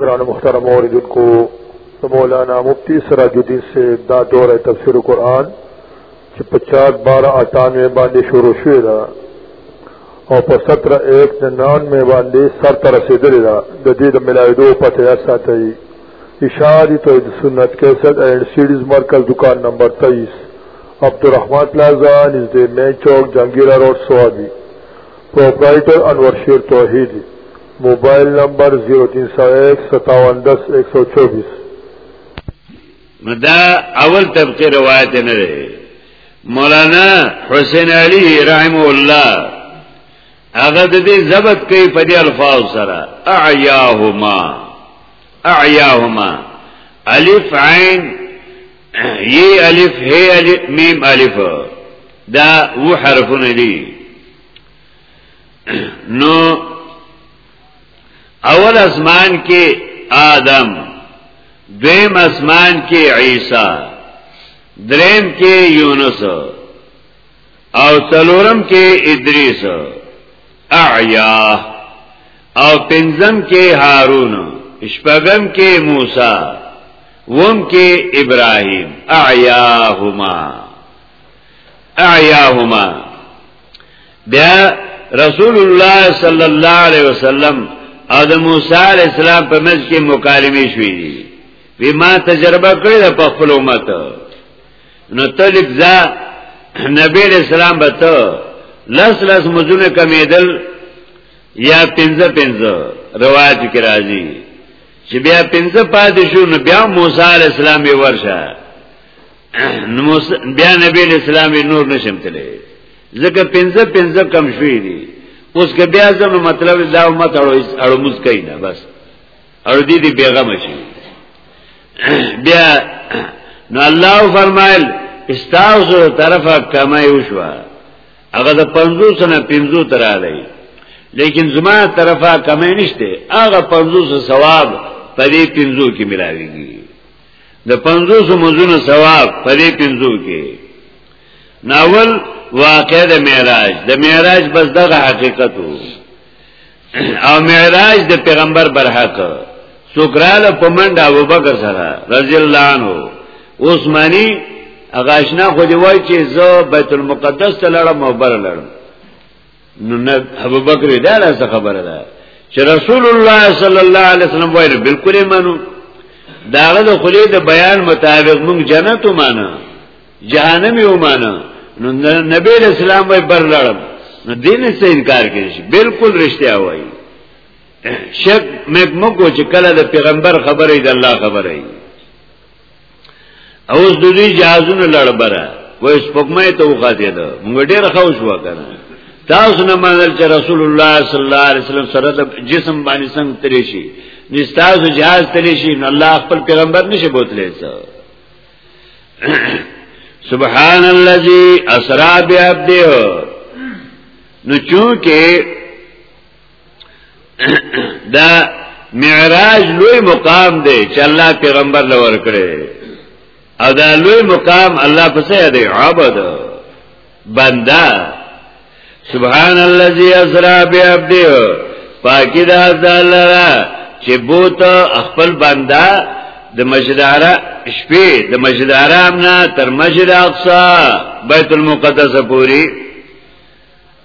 گران محترم اوریدن کو مولانا مفتی سراج الدین سے دا دور تفسیر قرآن چی پچاس بارہ اٹانوے باندے شروع شوئے دا او په 17 1 99 باندې سر تر رسیدلی دا د دې د ملاویدو پته یا ساتي اشاری توحید سنت 61 اینڈ سیډیز مرکز دکان نمبر 23 عبدالرحمن پلازا نزدې مین چوک جنگیرا روډ سوابي پرپرایټر انور شیر توحیدی موبایل نمبر 03015710124 دا اول طبقه روایت نه ده مولانا حسین علی رحم الله هغه د دې ضبط کوي په دې الفاظ سره اعیاهما اعیاهما الف عین ی الف ه الف میم الف دا و حرفونه دي نو اول اسمان کې آدم دویم اسمان کې عیسی دریم کې یونس او څلورم کې ادریس اعیا او پنځم کې هارون شپږم کې موسی وم کې ابراهیم اعیاهما اعیاهما بیا رسول الله صلی الله علیه وسلم او د موسی علی السلام په منځ کې مکالمه شوې دي وی ما تجربه کړې ده په خپل امت نو تلک ځا نبی علیہ السلام به ته لس لس مزونه کمیدل یا پنځه پنځه روایت کې راځي چې بیا پنځه پاتې شو نو بیا موسی علی السلام یې ورشه نو بیا نبی اسلام نور نشم تللی ځکه پنځه پنځه کم شوې دي اوس که بیا زمو مطلب دا امت اړو اړو موږ کوي نه بس اړو دي دي بیغم شي بیا نو الله فرمایل استاوسو طرفه کمای وشوا هغه د 500 نه 500 تر علی لیکن زما طرفه کمای نشته هغه 500 ثواب په دې 500 کې ملاويږي د پنځوسو منځونو ثواب په دې پنځو کې ناول واقع د معراج د معراج بس دغه حقیقت او معراج د پیغمبر برحق سوکراله په منډه ابوبکر سره رضی الله عنه عثماني اغاشنا خو دی وای چې زه بیت المقدس ته لړم او بر لړم نو نه ابو بکر دا لاس خبره ده چې رسول الله صلی الله علیه وسلم وایي بالکل منو داغه د خلی د بیان مطابق موږ جنت ومانه جهنم ومانه نو نبی اسلام وای برلړم نو دین څه انکار کوي بالکل رښتیا وایي شک مګ مګو چې کله د پیغمبر خبرې د الله خبرې اوس د دې جهازونو لړبره وای سپکمه ته وخاته ده موږ ډیر خوش وکړه تاسو نه منل چې رسول الله صلی الله علیه وسلم سره د جسم باندې څنګه تللی شي نستاسو جهاز تللی شي نو الله خپل پیغمبر نشي بوتلی څه سبحان الذي اسرا بعبده نو چونکه دا معراج لوی مقام دی چې الله پیغمبر لور کړی او دا لوی مقام الله پسې دی عبد بندا سبحان الذي اسرا بعبده پاکی دا الله را چې بوت خپل بندا د مسجد عرا شپې د مسجد حرام نه تر مسجد اقصا بیت المقدس پوری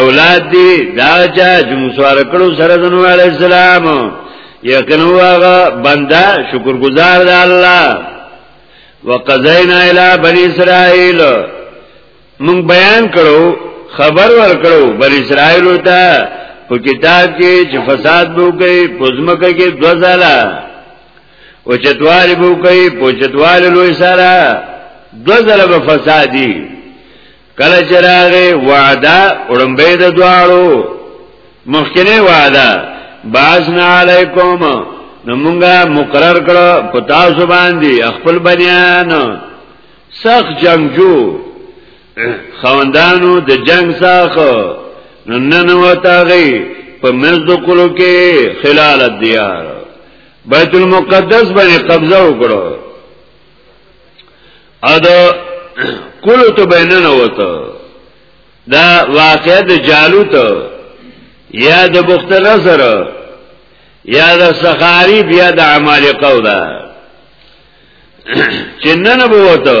اولاد دی دا چا چې مسوار کړو سره د نوح علی السلام یقینا هغه بندا شکرګزار دی الله وقزینا الی بنی اسرائیل مون بیان کړو خبر ور کړو بنی اسرائیل ته په کتاب کې چې فساد بو کوي پزمکه کې دوزالا او چتوال بو کوي پوچتوال لوی سره دوزالا به فسادي کله چې راغې وعده اړمبه د دواړو مخکنه وعده باسنا علیکم نو مونږه مقرر کړو پتا سو باندې خپل بنیان سخت جنگجو خوندانو د جنگ ساخو نو نن وتاغي په مزد کولو کې خلال دیار بیت المقدس باندې قبضه وکړو ادا کلو ته بیننه وته دا واقعه د جالوت یا د بخت نظر یا د سخاری بیا د عمالقه ده چې نن بوته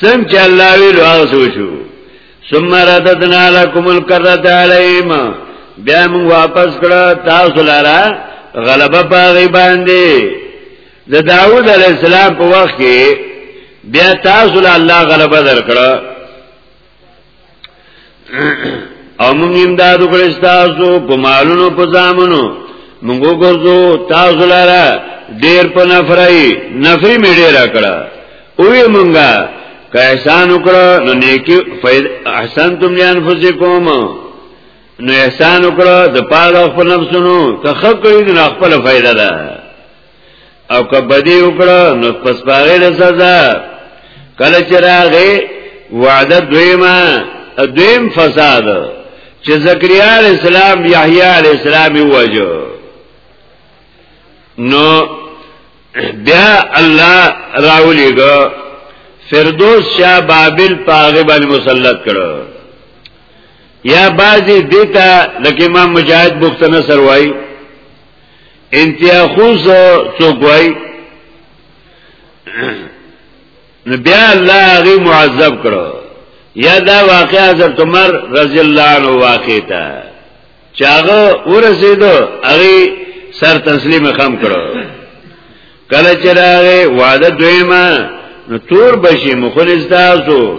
سم چې الله ویلو هغه سوچو ثم رددنا لكم الكرة عليهم بیا موږ واپس کړه تاسو لاره غلبه پاغي باندې د داوود علی السلام په وخت کې بیا تاسو له الله غلبه درکړه او موږ امداد وکړی تاسو په مالونو په ځامنو موږ ګرځو تاسو لاره ډیر په نفرای نفری می ډیر کړه اوی مونږه که احسان وکړه نو نیکی فید احسان تم لیان فسی کوم نو احسان وکړه د پاره خپل نفسونو که خکړی د خپل فائدہ ده او که بدی وکړه نو پس باغې د سزا کله چې راغې وعده دویمه دویم فساد چې زکریا علی السلام یحیی علی السلام وجو نو بیا الله راولېګو فردوس شاه بابل پاغه باندې مسلط کړو یا بعضی دیتا لکه امام مجاهد بختنه سروای انتها خوز څوک وای نو بیا الله هغه معذب کړو یا دا واقعا حضرت عمر رضی الله عنه واقع تا چاغه ورسېدو هغه سر تسلیم خم کړو کله چې راغې وعده دویما نو تور بشي مخلص تاسو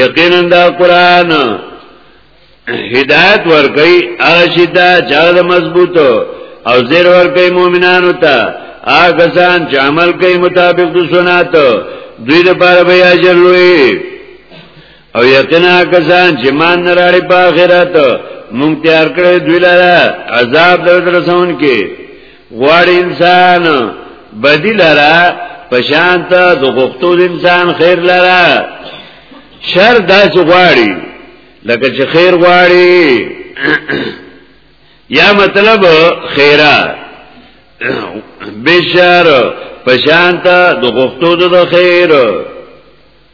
یقینا دا قران هدایت ورکي اشتا چاله مضبوطو او زیر ورکي مؤمنانو ته هغه ځان چې عمل کوي مطابق د سنت دوی د پاره به اجر لوي او یقینا کسان چې مان نه راړي په آخرت مونږ تیار کړی دوی لاره عذاب درته رسون کې غوړ انسان بدی لرا پشانت د غختو انسان خیر لرا شر داس غواړي لکه چې خیر غواړي یا مطلب خیره بشر پشانت د غختو د خیر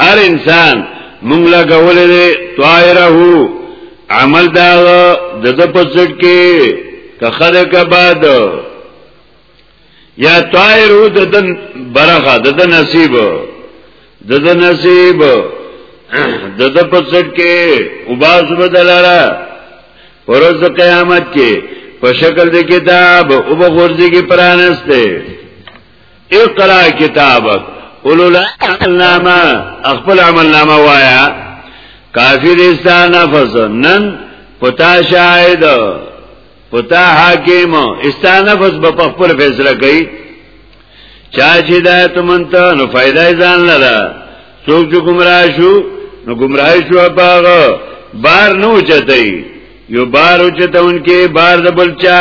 هر انسان مونږ لا کولې دې طائره عمل دا د د پسټ کې کخره کباد یا طائره د د برخه د د نصیب د د نصیب د د پسټ کې وباس بدلاره پرز قیامت کې په شکل د کتاب او بغورځي کې پرانسته اقرا کتابک اولول علامه خپل عمل نامه وایا کافی دستا نفس نن پتا شاهد پتا حاکم استا نفس به خپل فیصله کوي چا چې دا تمنته نو فائدای ځان لره څوک چې گمراه شو نو گمراه شو پاغه بار نو چتای یو بار چتون کې بار د بلچا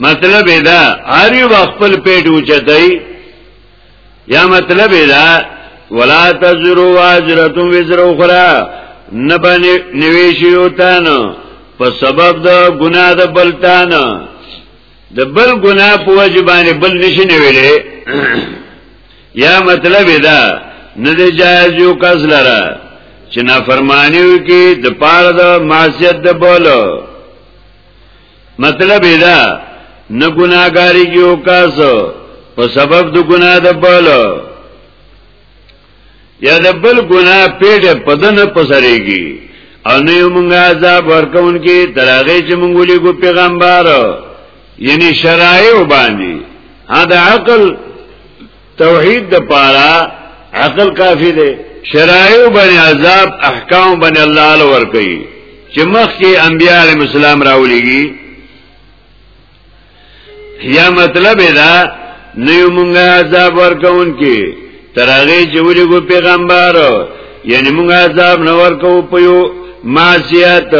مطلب دا هر یو خپل پیټ اوچتای یا مطلب دا ولا تزرو واجرتم وزر اخرى نبنی نویشی اوتان په سبب د ګنا د بلتان د بل ګنا په وجه باندې بل نشي نیولې یا مطلب دا نه دی جایز یو کس لره چې نافرمانی وکي د پاره د معصیت د بولو مطلب دا نه ګناګاری کیو کاس په سبب د ګنا د بل یا د بل ګنا پیټ پدن پسریږي او نه موږ عذاب ورکون کی ترغه چې موږ ولي ګو پیغمبر یعنی شرایع باندې ها د عقل توحید د پاره عقل کافی دی شرایع بن عذاب احکام بن الله له ور کوي چې مخکې انبیاء علیهم السلام راولېږي یا مطلب دا نیو مونږه عذاب ورکون کې ترغه چې ولېګو پیغمبر یعنی مونږه عذاب نه ورکو په یو معصیت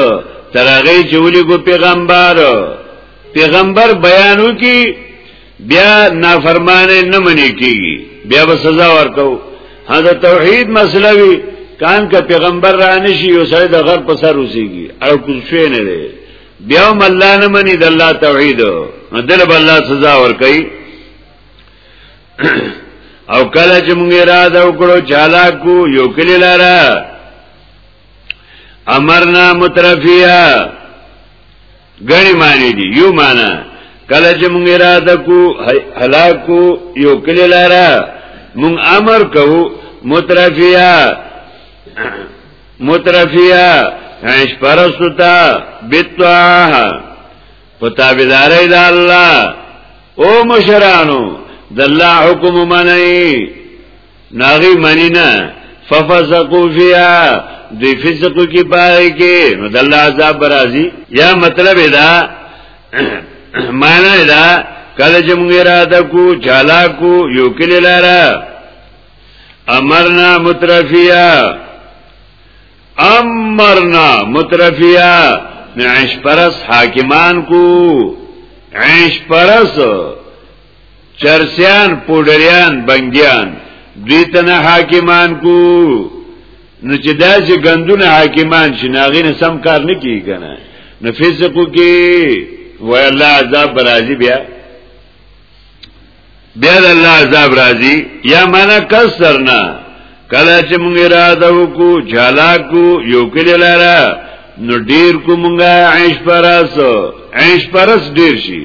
ترغه چې ولېګو پیغمبر پیغمبر بیانو کې بیا نافرمانه نه منی کیږي بیا به سزا ورکو هدا توحید مسله وی کان کا پیغمبر را نشي یو سره د غر په سر وسیږي او کوم شی نه دی بیا هم الله نه مني د الله توحید نو دل به الله سزا ورکي او کله چې موږ را دا وکړو چالاکو یو کلی لاره امرنا مترفیه غنی معنی دی یو معنی کله چې مونږ اراده کو هلاکو یو کلی لاره مونږ امر کوو مترفیا مترفیا عیش پرستا بتواه پتابدارې د الله او مشرانو د الله حکم منئ ناغي معنی نه ففسقوا فيها د فسق کی پاره کې نو د الله عذاب برازي یا مطلب دا معنی دا کله چې موږ اراده کو چالا کو یو کلی لاره امرنا مترفیا امرنا مترفیا عیش پرس حاکمان کو عیش پرس چرسیان پوډریان بنګیان دوی ته نه حاکمان کو نو چې دا چې غندونه حاکمان شي ناغې نه سم کار نه کیږي کنه نو فسقو کې وای الله عذاب راځي بیا بیا د الله عذاب راځي یا معنا کسر نه کله چې موږ اراده وکړو چالاکو یو کلی لاره نو ډیر کو موږ عیش پرس عیش پرس ډیر شي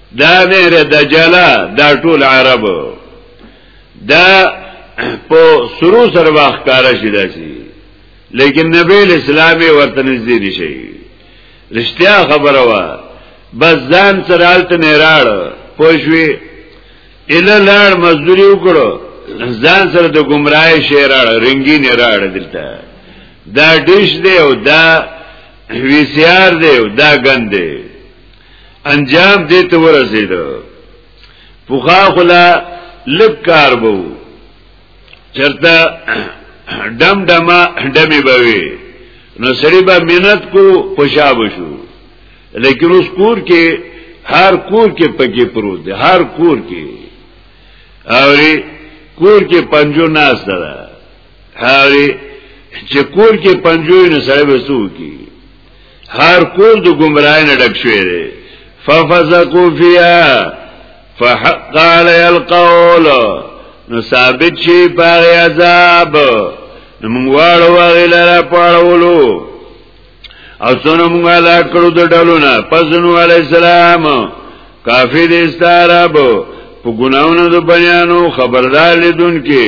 دا مهر دجالا دا ټول عرب دا په سرو سر واخ کارا شي داسي لیکن نبی اسلامي ورته نږدې دي شي رښتیا خبره وا بس ځان سره حالت نه راړ پوښوي اله لاړ مزدوري وکړو ځان سره د گمراهي شعر راړ رنگي نه راړ دلته دا ډیش دی او دا وی سیار دی او دا ګند دی انجام دې ته ورسید پوخا خلا لب کار بو چرته دم دما دمی بوي نو سړی به مینت کو خوشاب شو لیکن اوس کور کې هر کور کې پکې پروت دی هر کور کې اوري کور کې پنجو ناس ده اوري چې کور کې پنجو نه سړی وسو کی هر کور د گمراهی نه ډک شوی دی ففسقوا فيها فحق علی القول نو ثابت شي په عذاب نو موږ واړو غلره پاړولو او څنګه موږ لا کړو د ډلونه پس نو علی السلام کافی دې ستاره په ګناونو د بنیانو خبردار لیدون کې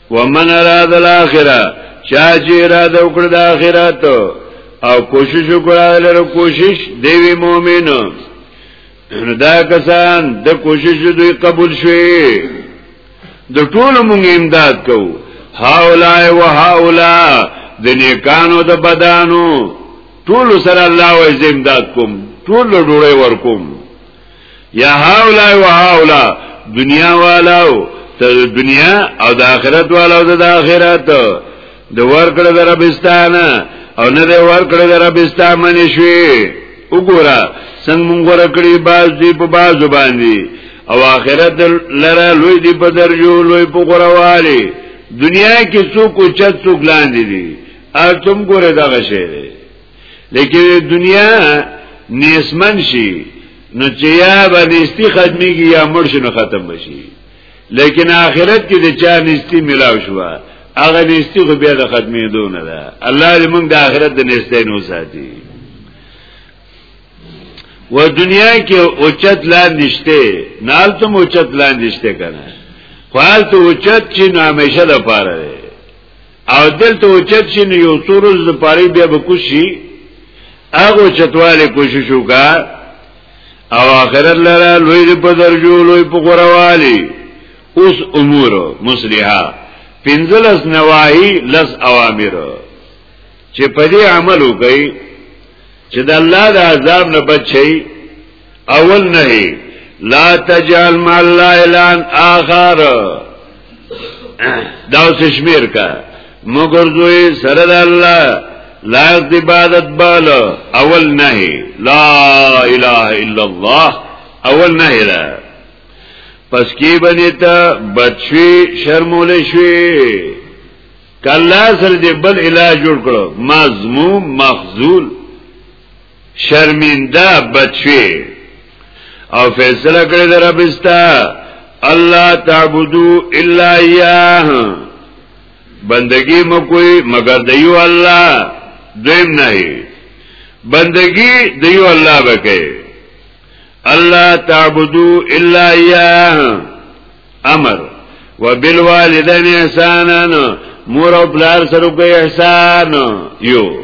ومن اراد الاخره چا چې اراده وکړه د اخرت او کوشش وکړه لره کوشش دیوی مؤمن دا کسان د کوشش دوی قبول شوي د ټول مونږ امداد کوو هاولای و هاولا د نیکانو د بدانو ټول سره الله و امداد کوم ټول ډوړې ورکوم یا هاولا و هاولا دنیا والاو ته دنیا او د آخرت والاو د آخرت د ورکړه د ربستان او نه د ورکړه د ربستان منې شوي وګوره څنګه مونږ ورکړي باز دی په باز باندې او آخرت لره لوی دی په درجو لوی په غرواله دنیا کې څوک چت څوک لاندې دي ارتم ګوره دا غشه لیکن دنیا نیسمن شي نو چې یا به نیستی ختمیږي یا مړ شي نو ختم بشي لیکن آخرت کې د چا نیستی ملاو شو هغه نیستی خو بیا د ختمېدو نه ده الله دې موږ د آخرت د نیستۍ نو ساتي و دنیا کې اوچت لار نشته نال ته اوچت لار نشته کنه خو حالت اوچت چې نامیشه ده پاره او دلته اوچت شي نو یو څو روز د پاره بیا به کوشي هغه چتواله کوشش وکا او اخرت لره لوی د پدرجو لوی په غوروالی اوس امور مصلحه پنځلس نواهی لس اوامر چې په دې عمل وکړي چې د الله د عذاب نه بچي اول نهي لا تجعل مع الله الان اخر دا اوس شمیر کا مگر دوی سره د الله لا عبادت بال اول نه لا اله الا الله اول نه لا پس کی بنی تا بچوی شرمول شوی کلا سر دی بل الہ جوړ کړو مظموم مخزول شرمنده بچوي او فیصله کړی در ربستا الله تعبدو الا اياه بندگی مکوئ مگر دیو الله دویم نه بندگی دیو الله بکئ الله تعبدو الا اياه امر وبالوالدين احسانا مور او پلار سره کوي احسان یو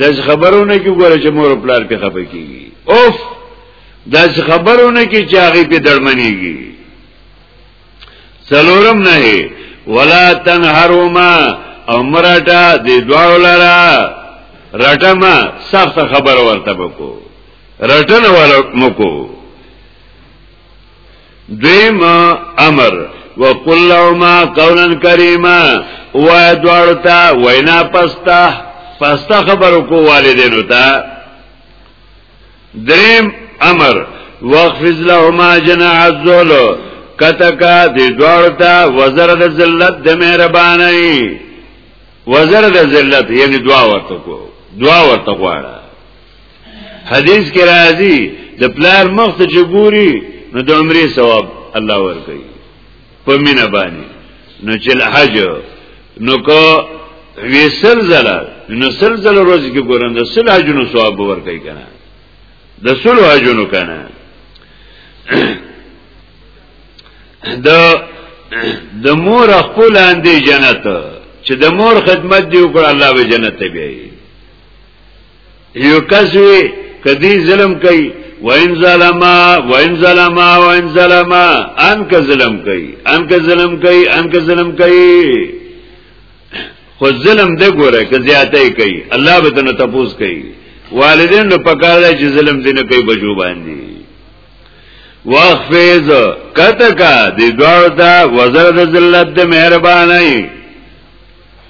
داس خبرونه کې ګوره چې مور پلار په خپه کیږي اوف داس خبرونه کې چې هغه په درمنېږي څلورم نه ولا تنهرما او مراټا د دواړو لرا رټما سخت خبر ورته بکو رټنه ورته مکو دویم امر وقل لهما قولا کریما و دوړو ته وینا پستا پستا خبرو کو والدینو ته دریم امر وقفز لهما جناح الذل کتکا دی دوړو ته وزر د ذلت د مهرباني وزر د ذلت یعنی دعا ورته کو دعا ورته غواړه حدیث کې راځي د پلار مخ ته چې ګوري نو د عمرې ثواب الله ورکوي په مینا باندې نو چې حج نو کو ویسل زلا نو سل زلا روز کې ګورند سل حجونو ثواب ورکوي کنه د سل حجونو کنه د د مور خپل اندې جنت چې د مور خدمت دی وکړه الله به جنت ته بیایي یو کس وی کدی ظلم کوي وین ظلما وین ظلما وین ظلما ان که ظلم کوي ان که ظلم کوي ان که ظلم کوي خو ظلم دې ګوره که زیاته کوي الله به تنه تپوس کوي والدین نو پکاره چې ظلم دې نه کوي بجو باندې واخفیز کتکا دی دوارتا وزرد ذلت دی مهربانی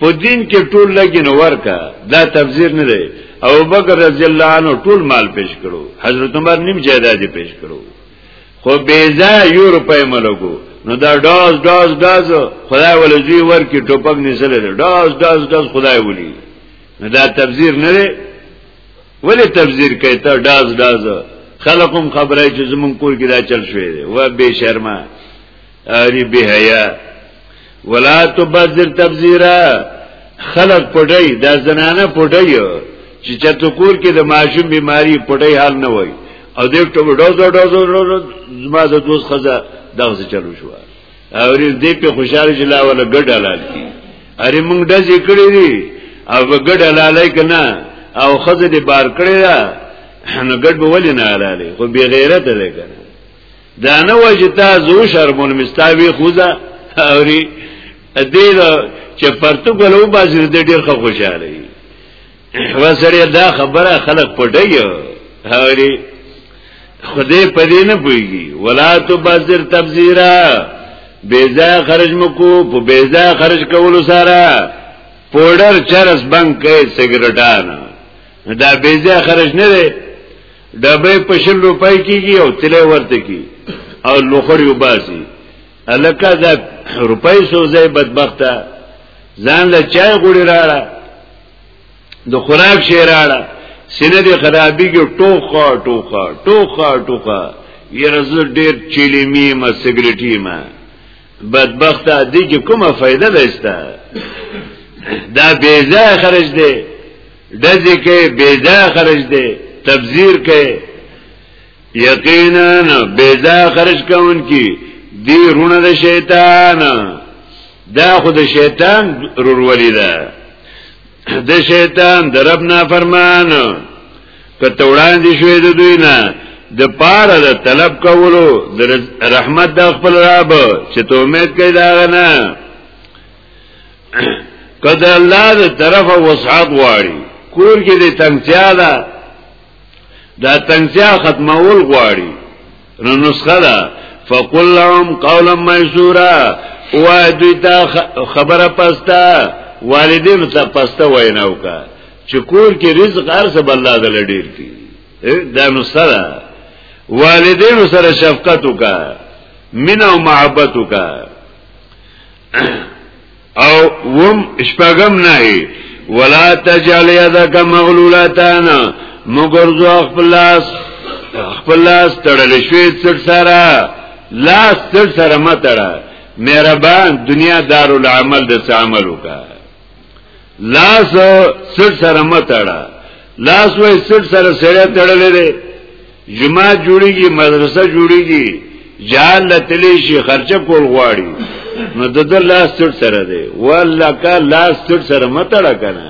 په دین کې ټول لګي نو ورکا دا تفسیر نه دی او بکر رضی الله عنه ټول مال پیش کړو حضرت عمر نیم جایداد پیش کړو خو بیزا یو روپۍ ملګو نو دا داز داز داز خدای ول زوی ورکی ټوپک نسل دی داز داز داز خدای ولی نو دا تفسیر نه دی ولی تفسیر کوي ته داز داز خلقم خبره چې زمون کور کې دا چل شوې و به شرمه اری بهیا ولا تبذر تبذیرا خلق پټي دا زنانه پټي چې چتو کور کې د ماشوم بیماری پټي حال نه وای او دې ټوب ډوز ډوز ډوز زما د دوست خزه دغه چلو شو او دې په خوشاله جلا ولا ګډ حلال کی اری مونږ د ذکر دي او ګډ حلال کنا او خزه دې بار کړی دا نو ګډ به ولې نه حلال خو بی غیرت لګنه دا نه و چې تا زو شرمون مستاوي خوځه اوري دې دا چې پرتو ګلو بازي دې ډېر خوشاله وي وسره دا خبره خلک پټي اوري خدای په دې نه پويږي ولا تو بازر تبذيرا بیزا خرج مکو په بیزا خرج کولو سره پودر چرس بنک کوي سیګریټان دا بیزا خرج نه دی ډبې په شل روپۍ کېږي او تله ورته کی او لوخړی وباسي الکه دا روپۍ سوځي بدبخته ځان له چای غوړي راړه د خوراک شي راړه سینه دې خرابېږي ټوخه ټوخه ټوخه ټوخه یره زه ډېر چيلي می ما سګریټي ما بدبخت دې کې کومه فائدہ ده استا دا بیزه خرج دی دځه کې بیدا خرج دی تبذیر کې یقینا بیدا خرج کون کی دی رونه د شیطان دا خو د شیطان رورولې ده د شیطان د رب نه فرمان کته وړاندې شوې د دوی نه د پاره د طلب کولو د رحمت د خپل رب چې ته امید کوي دا نه کده الله د طرف وسعت غواړي کور کې د تنگتیا ده دا تنگتیا ختمول غواړي نو نسخه ده فقل لهم قولا ميسورا او دوی ته خبره پستا والدین ته پستا وینا وکا چې کور کې رزق ارزه بل الله د لډیر کی دا نسخه ده والدین سره شفقت وکا مینا او محبت وکا او وم شپغم نه ولا تجعل يدك مغلولتان مگر زو خپل لاس خپل لاس تړل شوی څټ سره لاس څټ سره متړه مهربان دنیا دارو العمل د عمل وکړه لاس سټ سره متړه لاس وای سټ سره سره تړلې ده جماعت جوړیږي مدرسه جوړیږي جال لتلی شي خرچه کول غواړي نو د د لاس سټ سره ده والله کا لاس سټ سره متړه کنه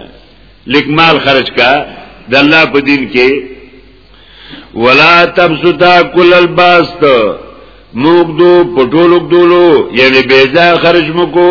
لیک مال خرج کا د الله په دین کې ولا تبسطا کل الباست موږ دو پټولو دولو یعنی بیزا خرج مکو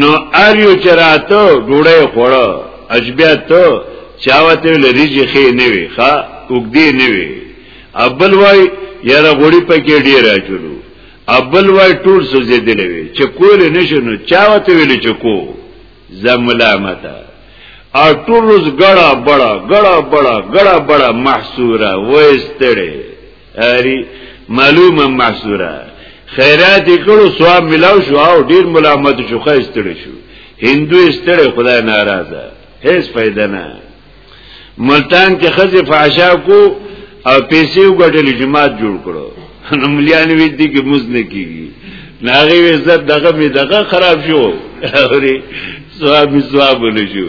نو ار یو چراتو ډوړې خوړه اجبیا ته چاوته لریږي خې نه وي ښا وګدي نه وي ابل وای یاره غوړي پکې ډیر راچلو ابل وای ټول سوزیدلې وي چې کول نه شنو چاوته ویل چې کو زملامتا او ټول روز ګړه بړه ګړه بړه ګړه بړه محصوره وېستړې اری معلومه محصوره خیرات کړو ثواب ملاو شو او ډیر ملامت شو خو استړی شو هندو استړی خدای ناراضه هیڅ فائدہ نه ملتان کې خزه فحشا کو او پیسې وګټل جماعت جوړ کړو نو مليان وی دي کې مز نه کیږي ناغي عزت دغه می دغه خراب شو اوري ثواب ثواب نه شو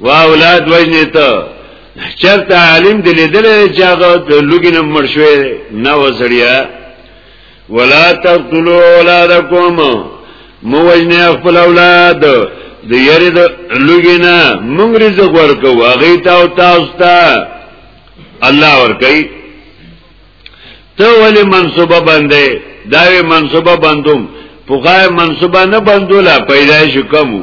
وا اولاد وجنه ته چرته عالم دی لیدل چې هغه د لوګي نه مړ شوی نه وسړیا ولا تقتلوا اولادکم مو وجنه خپل اولاد د یری د لوګي نه مونږ رزق ورکو هغه ته او تاسو ته الله ورکي ته ولی منصوبه باندې داوی منصوبه بندوم پوغای منصوبه نه بندولا پیدایش کمو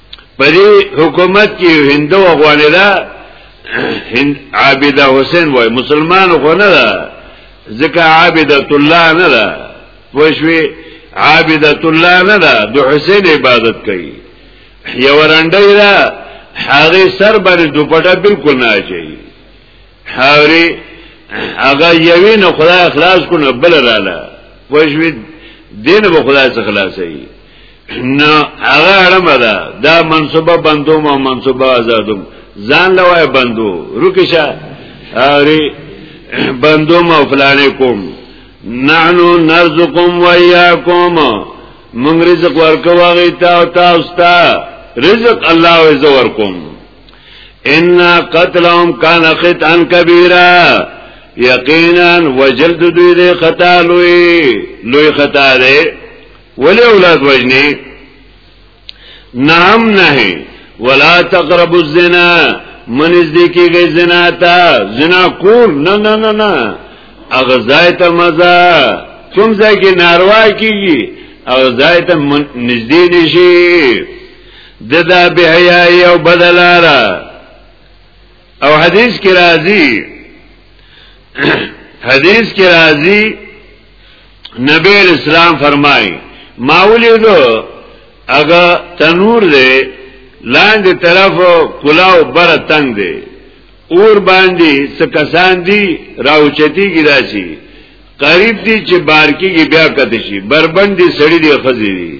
په دې حکومت کې هندو افغانې ده هند عابده حسین وای مسلمان خو نه ده ځکه عابده الله نه ده وښوي عابده الله نه ده د حسین عبادت کوي یو رنده ده هغه سر باندې دوپټه بالکل نه اچي حوري هغه یوی نو خدای اخلاص کو نو بل رااله پښوی دین به خدای څخه خلاصي نو هغه اړم ده دا منصوبه بندو ما منصوبه آزادم ځان لوای بندو رکشه حوري بندو ما فلانه کوم نحنو نرزقم و ایاکم منگ رزق ورکو آغیتا و تاستا رزق اللہ و ازو ورکم ان قتلهم کان خطا کبیره یقینا وجلد دوی دی خطا لوی لوی خطا دی ولی اولاد وجنی نام نه ولا تقرب الزنا من از دی کی گئی زنا تا زنا کول نه نه نه نه اغزای تا مزا کم زای کی ناروا کی گی اغزای تا نزدی نشی د دا بهیای او بدلارا او حدیث کې راځي حدیث کې راځي نبی اسلام فرمای ما ولیدو اګه تنور دی لاندې طرف کلاو بر تنگ دی اور باندې څه کسان دي راوچتی کی راشي قریب دي چې بارکی کې بیا کته شي بربند دي سړی دی خزي دي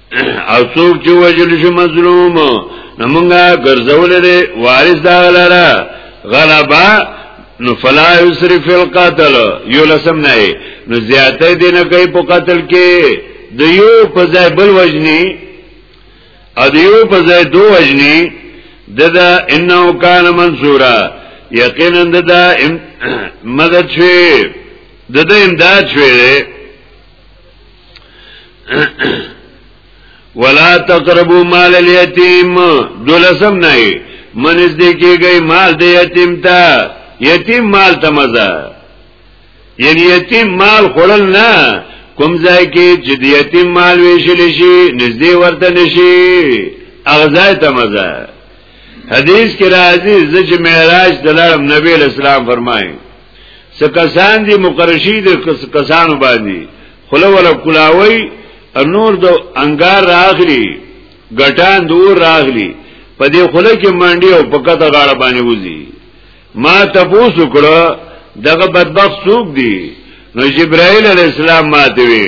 او څوک چې وجل شي مظلوم نو مونږه ګرځول دي وارث دا لره غلبا نو فلا یسری فی القتل یو لسم نه نو زیاته دي نه کوي په قتل کې د یو په ځای بل وجنی او د یو په ځای دو وجنی ددا انه کان منصورا یقینا ددا مدد شوی ددا امداد شوی ولا تقربوا مال اليتيم دولسم نه منځ دې کېږي مال د یتیم ته یتیم مال ته مزه یعنی یتیم مال خړل نه کوم ځای کې چې د یتیم مال ویشل شي نږدې ورته نشي اغزای ته مزه حدیث کې راځي چې معراج دلارم نبی اسلام فرمایي سکسان دی مقرشی دی کسانو باندی خلو ولا کلاوی نور د انګار راغلی ګټان دور راغلی په دې خله کې منډي او په کته غاړه باندې وځي ما تاسو کړه دغه بدبخت څوک دی نو جبرائیل علی السلام ماته وی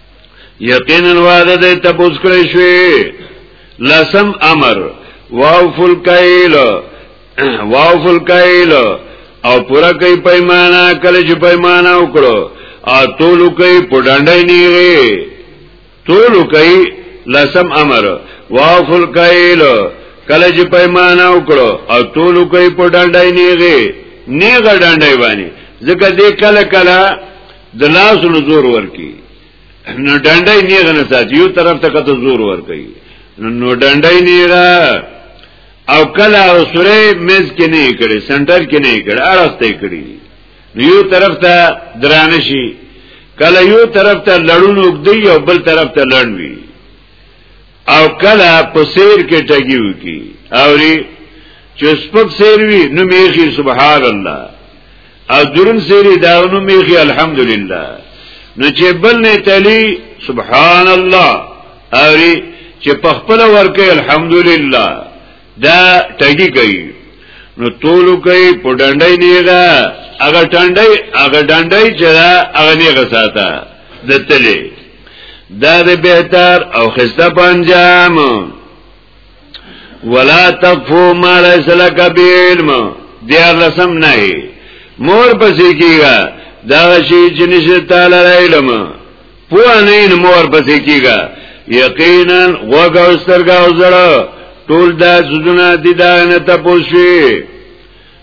یقینا وعده دې تبوس کړی شوی لسم امر واو فل کایل واو فل کایل او پورا کوي پیمانه کله چې پیمانه وکړو ا تولو کوي پډانډای نیږي تولو کوي لسم امر واو فل کایل کله چې پیمانه وکړو او تولو کوي پډانډای نیږي نیغه ډانډای باندې ځکه دې کله کله د لاس له زور ورکی نو ډنډای نیغه نه ساتي یو طرف ته کته زور ورکی نو ډنډای نیغه او کله او سره مز کې نه کړي سنټر کې نه کړي ارسته کړي نو یو طرف ته درانشي کله یو طرف ته لړون وګدي او بل طرف ته لړن وي او کله په سیر کې ټګي وکي او ری چې سپک سیر وي نو میخي سبحان الله او درن سیری دا نو میخي الحمدلله نو چې بل نه تلی سبحان الله او ری چې په خپل ورکه الحمدلله دا ټګي کوي نو تولو کوي په ډنډای نیغه هغه ټنډای هغه ډنډای چې هغه نیغه ساته د تلی دا دی بهتر او خسته پنجام ولا تقفو ما ليس لك بعلم دیار لسم نه مور پسې کیږي دا شی چې نشه تعالی علم پوه نه مور پسې کیږي یقینا وګه سترګه وزړه ټول دا سودونه دي دا نه تاسو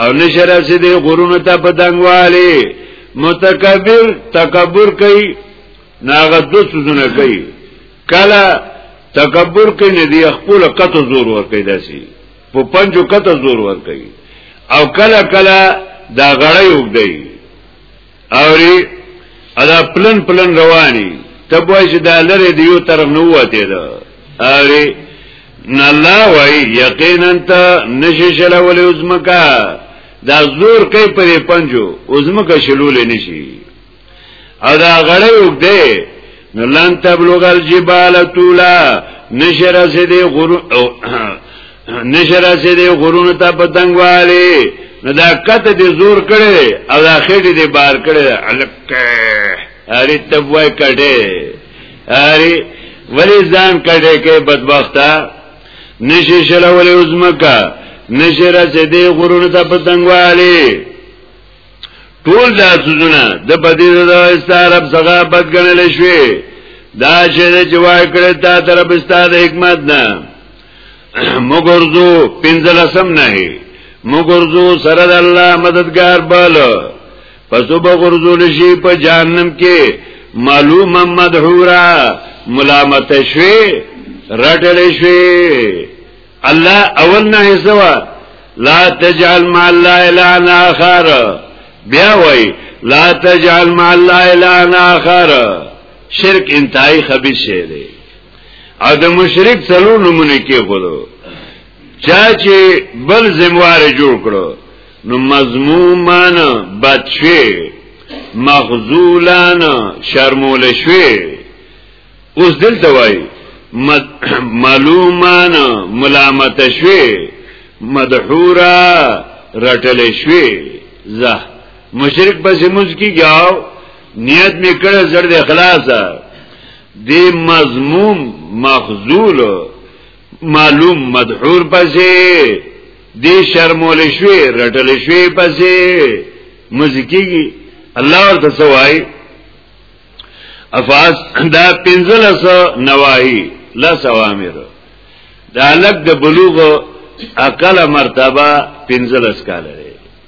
او نشر اسی دی غرون تا پدنگوالی متکبر تکبر کئی ناغا دو سوزن کئی کلا تکبر کئی ندی اخپول قطع زور ورکی داسی پو پنجو قطع زور ورکی او کلا کلا دا غړی اگدئی اوري ادا پلن پلن رواني تب وای چې دا لره دی یو طرف نه وته دا اوري نه الله وای یقینا ته نشي شلول عظمکا دا زور کوي پر پنجو عظمکا شلول نشي ادا غړې وګده نو لن تبلغ الجبال طولا نشر سي دي غرو نشر اسې دی غرونه ته پتنګ والی نو دا کته دی زور کړي او دا خېټه دی بار کړي الکه اری تبوای کټه اری ولی ځان کټه کې بدبخته نشي شلولې عظمکا نشي رسې دی غرونه ته پتنګ والی ټول دا سوزونه د بدی د استعرب څخه بدګنل شوی دا چې چې وای کړی تا طرف استاد حکمت نه مګرزو پنځلسم نه مګرزو سره د الله مددگار بل پس وبغرزو لشي په جهنم کې معلوم مدحورا ملامت شوي رټل شوي الله اول نه حسوا لا تجعل مع الله الا اخر بیا وای لا تجعل مع الله الا اخر شرک انتهای خبیث شی دی او د مشرک څلور نمونه کې خودو چا چې بل زموار جوړ کړو نو مضمومان بچوي مخذولان شرمول شوي اوس دلته وای معلومان ملامت شوي مدحورا رټل شوي زه مشرک پسې موږ کیږو نیت میکړه زړه اخلاصه دی مضموم مخزول معلوم مدحور پسې دی شرمول شوی رټل شوی پسې مزکیږي الله ورته سوای افاس دا پنځلس نواهی لا سوامر دا لګ د بلوغ عقل مرتبه پنځلس کال لري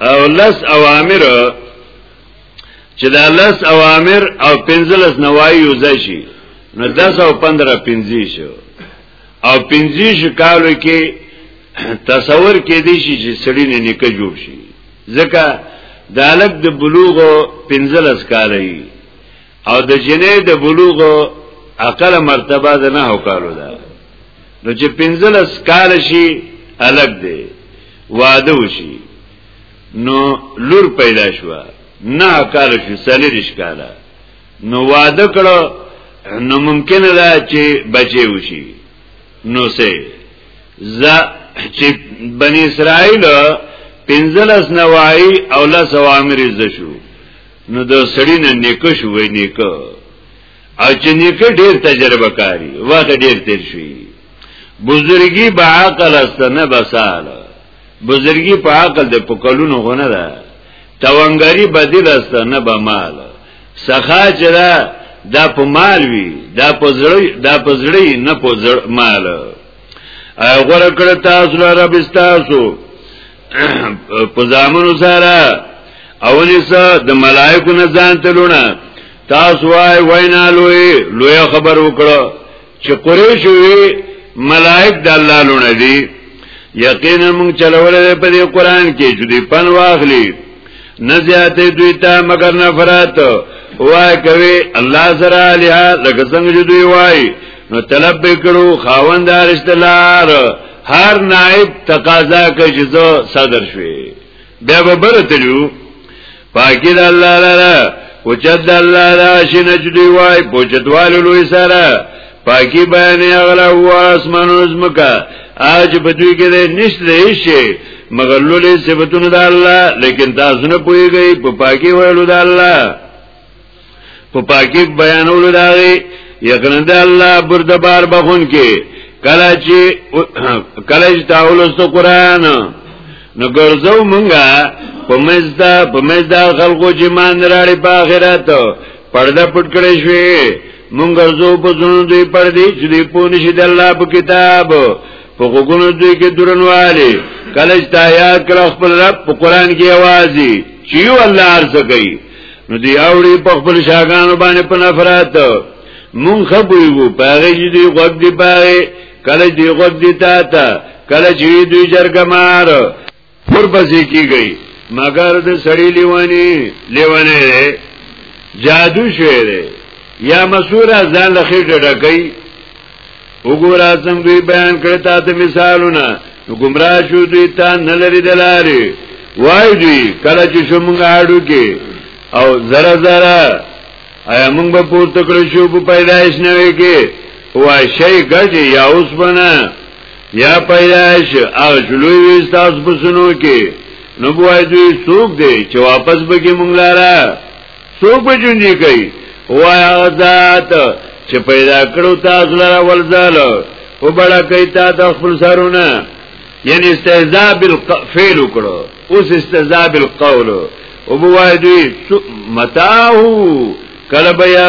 او لس اوامر چې دا لس اوامر او پنځلس نواهی یو ځای شي نو 10 او 15 پنځه شو او پنځه شو کالو کې تصور کې دي چې سړی نه نکه جوړ شي ځکه دالک د بلوغ 15 کال یې او د جنې د بلوغ اقل مرتبه د نه کالو ده نو چې 15 کال شي الګ دی واده وشي نو لور پیدا شو نه کال شي سلیریش کاله نو واده کړو نو ممکن ده چې بچي وشي نو سه ز چې بنی اسرائیل 15 نوائی او لس اوامر زشو نو د سړی نه نیکه شو وای نیکه او چې نیکه ډیر تجربه کاری واغه ډیر تیر شوی بزرگی با عقل است نه بسال بزرگی په عقل د پکلونو غونه ده توانګری بدیل است نه به مال سخا چې دا دا په مال وی دا په زړی دا په زړی نه په مال غره کړه تاسو لپاره بستاسو په زامنو سره اولی سا د ملائکو نه ځان ته لونه تاسو وای وینا لوی لوی خبر وکړه چې قریش وی ملائک د الله لونه دي یقینا موږ چلولې په دې قران کې چې دې پن واخلي نه زیاته دوی ته مگر نفرت وای کوي الله سره الها لکه څنګه چې دوی وای نو طلب وکړو خاوند ارشتلار هر نائب تقاضا کوي چې زه صدر شوي بیا به برتلو پاکی د الله لاره پوچت د الله لاره شنه چې دوی وای پوچتوالو لوی سره پاکی بیانې اغلا هو اسمان او زمکا اج په دوی کې نشته شي مگر لولې صفاتونه د الله لیکن تاسو نه پويږئ په پاکی ویلو د الله په پاکی بیانولو دا غي یقینا د الله بردبار بخون کې کله چې کله چې تاولست قران نو ګرځو مونږه په مزدا په مزدا خلکو چې مان راړي په آخرت پرده پټ کړې شوې مونږ ګرځو په زونو دوی پر دې چې دوی پوه نشي د الله په کتاب په غوګونو دوی کې درنواله کله چې آیات کړه خپل رب په قران کې اوازي چې یو الله ارزه کوي نو دی اوړي په خپل شاګانو باندې په نفرت مونږ خبرو په هغه چې دوی غوږ دی پاره کله چې غوږ دی تا ته کله چې دوی جرګمار پر پسې کیږي مگر د سړی لیوانی لیوانه دی جادو شوی دی یا مسور ځان لخې ډډکې وګوره څنګه دوی بیان کړی تا ته مثالونه نو گمراه شو دوی ته نه لري دلاري وای دوی کله چې شومږ اړو کې او زره زره ایا موږ به پورته کړی شو په پیدایش نه وی کې وای شي ګټي یا اوس بنه یا پیدایش او جلوی ویستاس بسنو کې نو بوای دوی سوک دی چې واپس بکی مونږ لاره سوک به جونجی کوي وای هغه ذات چې پیدا کړو تاسو لاره ولزال او بڑا کوي تا د خپل سرونه یعنی استهزاء بالفعل کړو اوس استهزاء بالقول او بوای دوی متاهو کله بیا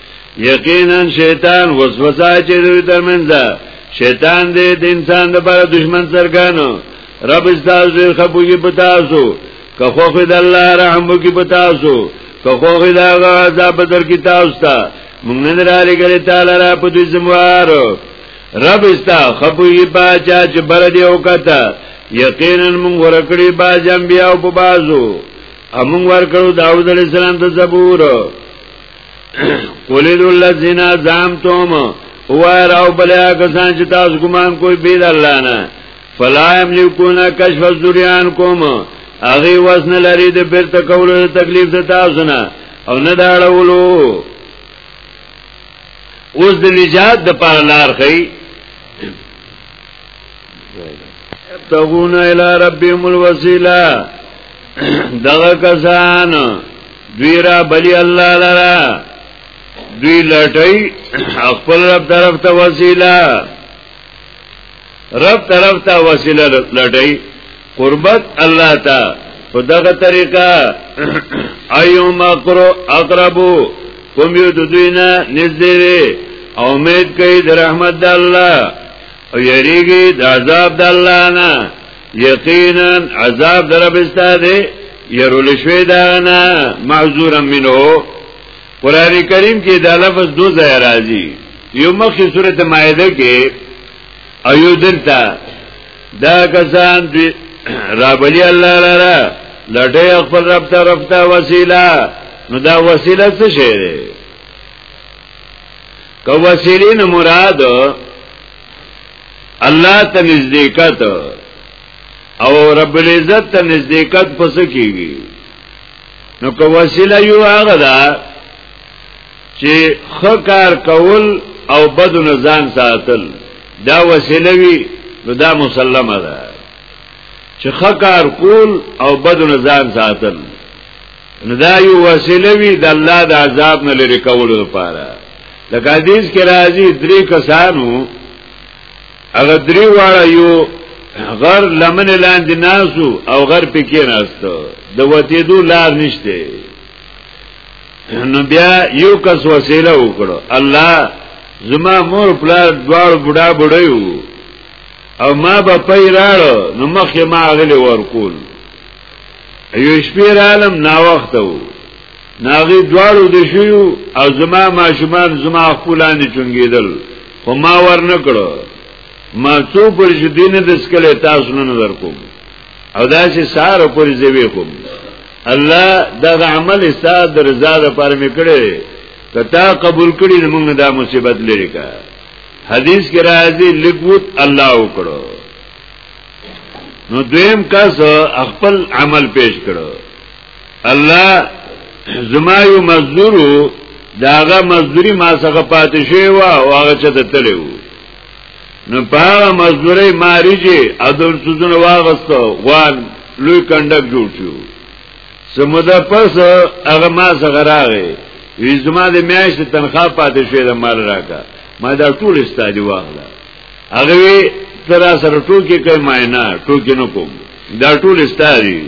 یقینا شیطان وسوسه چې دوی ترمنځ ده شیطان دې د انسان لپاره دشمن سرګانو رب استاذ دې خپوږي پتاسو که خو خد الله رحم وکي پتاسو که خو خد هغه عذاب در کی تاسو ته مونږ نه لري ګل تعالی را په دې زموار رب استا خپوږي باچا چې بر دې وکتا یقینا مونږ ورکړي باج انبیا او په بازو امون ورکړو داوود علیہ السلام ته زبور قولید اللذین زامتوم وای راو بلیا کسان چې تاسو ګمان کوئی بید اللہ نا فلا املیکون کشف الزریان کوم اغی وزن لري د بیرته کولو د تکلیف د تاسو نه او نه داړولو اوس د نجات د پار لار خي تغون الى ربهم الوسيله دغه کسان دوی را بلی الله لرا دوی لټی خپل رب طرف ته وسیله رب طرف ته وسیله لټی قربت الله ته په دغه طریقه ايوم اقرو اقربو کوم یو د دوی نه نږدې وي او امید کوي د رحمت د الله او یریږي د عذاب د الله نه یقینا عذاب دربستا دی يرول شوی دا نه معذورا منه قران کریم کې دا لفظ دو ځای راځي یو مخکې سورته مائده کې او یو دلته دا کسان دی رابلی الله لرا لټه خپل رب ته رب ته وسیله نو دا وسیله څه شی دی که وسیلین مراد الله ته نزدېکت او رب العزت ته نزدېکت پس کیږي نو کو وسیله یو هغه ده چې خو کار کول او بد نه ځان ساتل دا وسیله وی نو دا مسلمه ده چې خو کار کول او بد نه ځان ساتل نو دا یو وسیله وی د الله د عذاب نه لري کولو لپاره لکه حدیث کې راځي درې کسانو هغه درې واړه یو غر لمن لاندې ناسو او غر پکې ناستو د وتیدو لار نشته نو بیا یو کس وسیله وکړو الله زما مور پلار دوار بډا بډایو او ما به پی راړو نو مخې ما غلی ورکول ایو شپې رالم نا وخت وو ناغي دواړو د شیو او زما ماشومان زما خپلان چنګیدل خو ما ور نه کړو ما څو پر دین د سکل تاسو نه نظر کوم او دا چې سار پر زوی کوم الله دا عمل استاد د رضا لپاره میکړي کتا قبول کړي موږ دا مصیبت لري کا حدیث کې راځي لګوت الله وکړو نو دویم کس خپل عمل پیش کړو الله زما یو مزدورو داغه مزدوری ما څخه پاتې شوی و او هغه چته تلو نو په هغه مزدوري ماریږي ادم سوزونه واغستو غوان لوی کندک جوړ شو سموده پس هغه ما څخه راغی وی زما د میاشت تنخواه پاتې شوی د مال راکا ما دا ټول استادی واغله هغه وی تر سره ټوکی کوي ماینا ټوکی نه کوم دا ټول استاری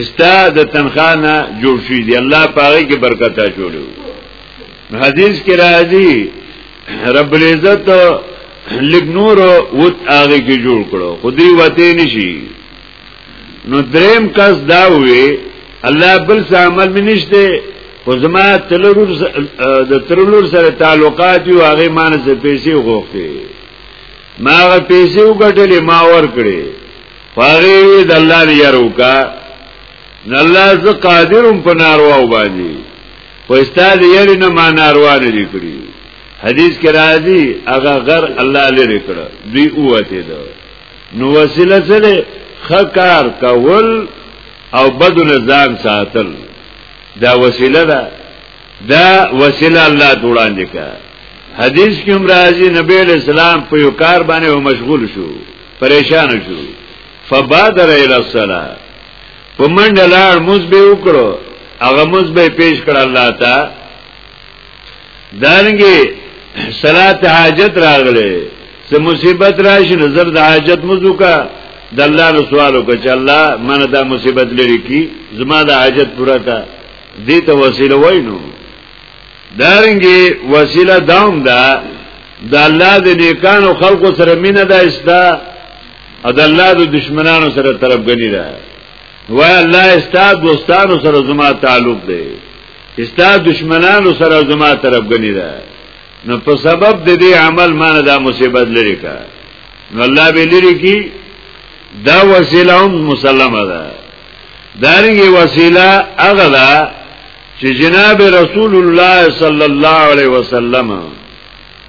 استا د تنخوا نه جوړ شي دی الله پاره کې برکت اچولو حدیث کې راځي رب العزت لګ نور وت هغه کې جوړ کړو خو دی وته نشي نو دریم کس دا وی الله بل څه عمل مې نشته خو زما تلرور د ترلور سره تعلقات یو هغه مان سره پیسې وغوښتي ما هغه پیسې وګټلې ما ور کړې هغه وی د الله نه یارو کا نه الله ز قادرم په ناروا باندې خو استاد یې نه ما ناروا نه لیکړي حدیث کې راځي هغه غر الله لري کړ دوی اوته ده نو وسیله څه ده خکار کول او بدو نه ځان ساتل دا وسیله ده دا وسیله الله جوړان دي کا حدیث کې هم راځي نبی اسلام په یو کار باندې مشغول شو پریشان شو فبادر الى الصلاه په منډه لاړ موږ به وکړو هغه موږ به پیش کړ الله ته دارنګي صلات حاجت راغله سه مصیبت راشي نظر د حاجت مزوکا د الله نو سوال وکړه چې الله من دا مصیبت لري کی زما د حاجت پورا کا دې ته وسیله وای نو دارنګي وسیله داوم دا د الله د نیکانو خلقو سره مینه ده استا او د الله د دشمنانو سره طرفګنی ده وای الله استا دوستانو سره زما تعلق دی چې ستا دشمنانو سره زما طرف غنی ده نو په سبب د دې عمل ما نه دا مصیبت لري کا نو الله به لري کی دا وسیله هم مسلمه ده دارنګي وسیله هغه ده چې جناب رسول الله صلی الله علیه وسلم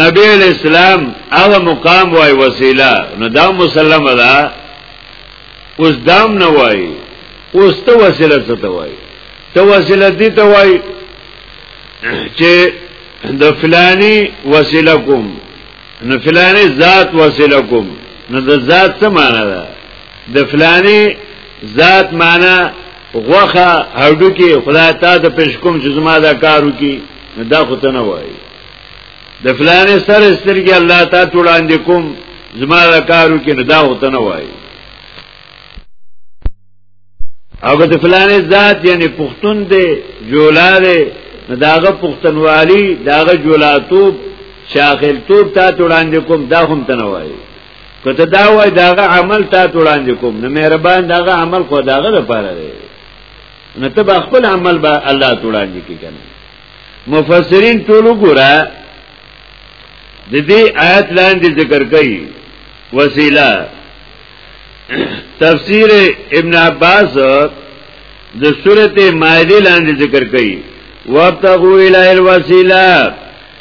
نبی علیہ السلام هغه مقام وای وسیله نو دا مسلمه ده اوس دام نه وای اوس ته وسیله څه ته وای ته وسیله دي ته وای چې د فلانی وسیله کوم نو فلانی ذات وسیله کوم نو د ذات څه معنا ده د فلانی ذات معنا غوخه هډو کې خدای ته د پښ کوم چې زما دا کارو کې دا خو ته نه وایي د فلان سر سترګې الله تا توړاندې کوم زما دا کارو کې نه دا خو ته نه وایي او که د فلان ذات یعنی پښتون دی جولا دی داغه پښتنوالی داغه جولاتوب شاغل توب تا توړاندې کوم دا هم ته نه وایي کته دا وای داغه عمل تا توړاندې کوم نو مهربان داغه عمل خو داغه لپاره دی نو ته به خپل عمل به الله تعالی دې کې کنه مفسرین ټول ګورا د دې آیت لاندې ذکر کړي وسیله تفسیر ابن عباس د سورته مائده لاندې ذکر کړي وابتغوا الی الوسیله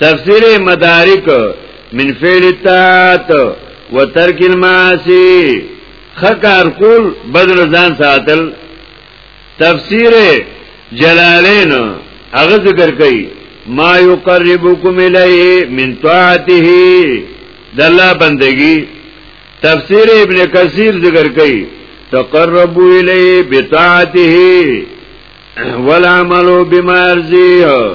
تفسیر مدارک من فعل التات و ترک المعاصی خکار کول بدل ځان ساتل تفسیر جلالین هغه ذکر کوي ما یقربکم الیه من طاعته د الله بندگی تفسیر ابن کثیر ذکر کوي تقربوا الیه بطاعته والعمل بما يرضيه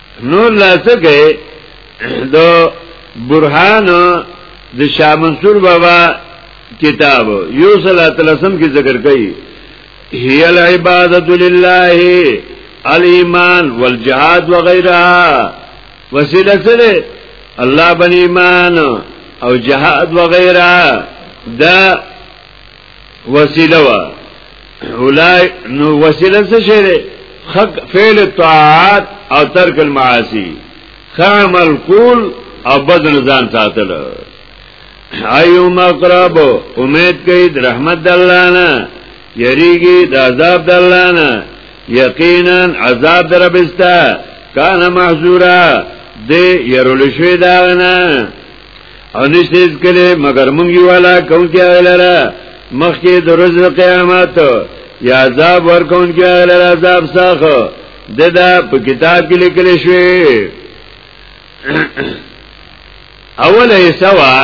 نو لاسه گئے دو برحان د شاہ منصور بابا کتاب یو صلات لسم کی ذکر کئی هی العبادت لله الیمان والجهاد وغیرها وسیله سره الله بن ایمان او جهاد وغیرها دا وسیله وا اولای نو وسیله څه شی ده خق فعل طاعات او ترک المعاصی خامل کول او بدن ځان ساتل ایو مقرب امید کوي د رحمت الله نه یریږي د عذاب د الله نه یقینا عذاب در بستا کان محذورا دی يرول شوی داغنا او نشته اس کله مگر مونږ یو والا کون کې اغلره مخکې د ورځ قیامت یا عذاب ور کون کې اغلره عذاب ساخه ددا په کتاب کې لیکل شوی اول ایسا وا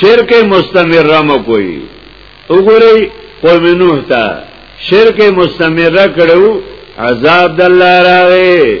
شرک مستمره مو کوي وګورئ قوم نوح ته شرک مستمره کړو عذاب د الله راغی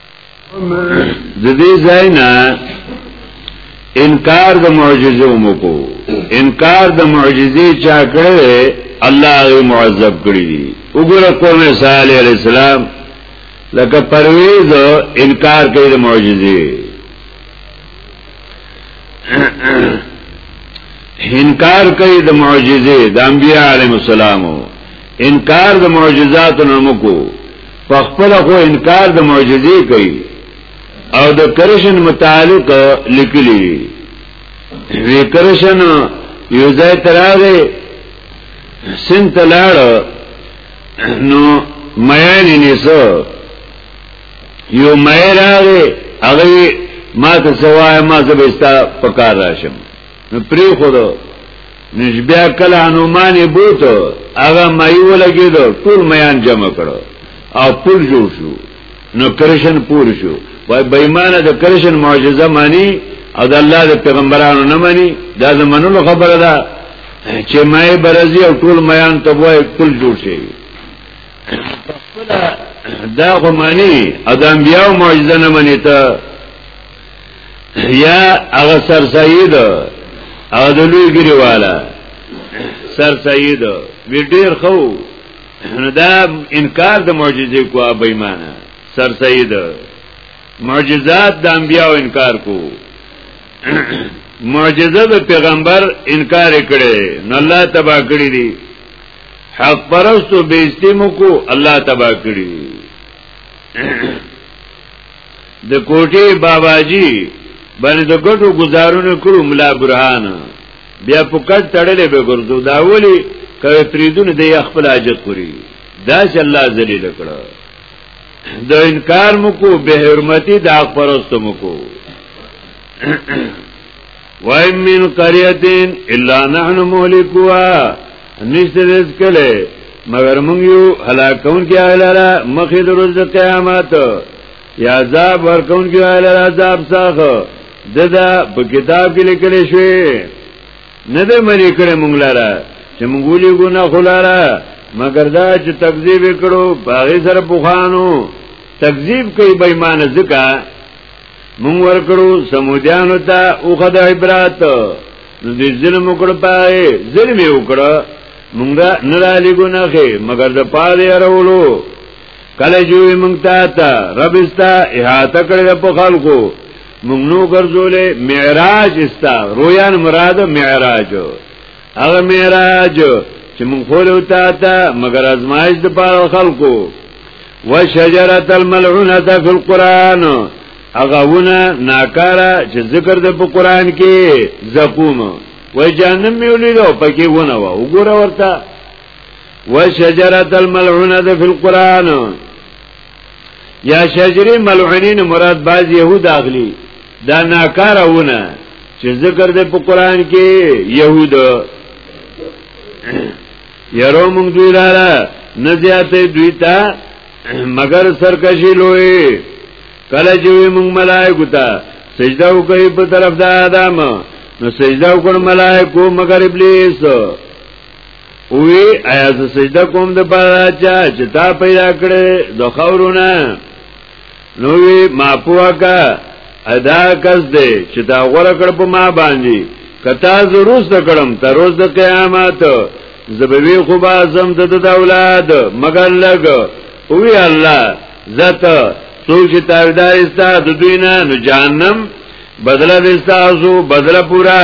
د دې ځای نه انکار د معجزه ومکو انکار د معجزه چا کړې الله یې معذب کړی دی وګوره قوم صالح علی السلام لکه پرویز انکار کوي د معجزه انکار کوي د معجزه د انبیاء علیهم السلام انکار د معجزات نو مکو فخپل خو انکار د معجزې کوي او د کرشن متعلق لیکلی وی کرشن یو ځای تراغه سنت لاړ نو میان نیسو یو مې راغې هغه ما ته سوای ما زبستا پکار راشم نو پری خود نشبیا کله انومان بوت هغه مې ولګید ټول میان جمع کړو او پل جوړ شو نو کرشن پور شو وای بېمانه د کرشن معجزه مانی او د الله د پیغمبرانو نه مانی دا د منلو خبره ده چې مې برزي او ټول میان ته وای پل جوړ شي دا خو مانی ادم بیا معجزه نه مانی ته یا هغه سر سید او د لوی ګری والا سر سید وی ډیر خو دا انکار د معجزې کوه بېمانه سر سید معجزات د انبیانو انکار کو معجزه د پیغمبر انکار کړي نو الله تبا کړی دی حق پرستو بیستی مو کو الله تبا کړی د کوټې باباجي باندې د ګټو گزارونه کړو ملا برهان بیا په کټ تړلې به ګرځو دا ولي کوي پریدونه د خپل حاجت پوری دا چې الله ذلیل کړو د انکار مکو به حرمتي د اخبارستو مکو وَإِن مِّن قَرْيَةٍ إِلَّا نَحْنُ مُهْلِكُهَا نشته رز کله مگر مونږ یو هلاکون کې اهلاله مخې د ورځ قیامت یا عذاب ورکون کې اهلاله عذاب ساخه ددا په کتاب کې لیکل شوی نه د مری کړه مونږ لاره چې مونږ ولې ګناه خلاره مگر دا چې تکذیب کړو باغی سره بوخانو تکذیب کوي بېمانه ځکه مونږ ورکړو سمودیانو ته اوخه د عبرت نو دې ظلم وکړ پای ظلم یې وکړ مونږ نه را لګو نه خې مگر د پاره ورولو کله جو مونږ ته تا رب استا احاطه کړل په خلکو مونږ نو ګرځولې معراج استا رویان مراد معراج هغه معراج چې مونږ خورو تا ته مگر ازمایش د پاره خلکو وشجره الملعونه فی القران هغه ونه ناکاره چې ذکر د په قران کې زقوم و جهنم میولې له پکې ونه و وګوره ورته وشجره الملعونه فی القران یا شجری ملعونین مراد باز یهود اغلی دا ناکاره ونه چې ذکر دی په قران کې یهود یرو موږ دوی لاره نه زیاتې دوی ته مگر سرکشی لوی کله چې موږ ملائکه ته سجده وکړي په طرف د آدم نو سجده وکړ ملائکه مگر ابلیس وی ایا زه سجده کوم د پاره چا چې تا پیدا کړې د خورونه نو وی ما پوکا ادا کس دې چې دا غره کړ په ما باندې کتا زروس د کړم تر روز د قیامت زبوی خو با زم د د اولاد مگر لګ وی الله زت څوک چې تابعدار استا د دوی نه نو جهنم بدله دې تاسو بدله پورا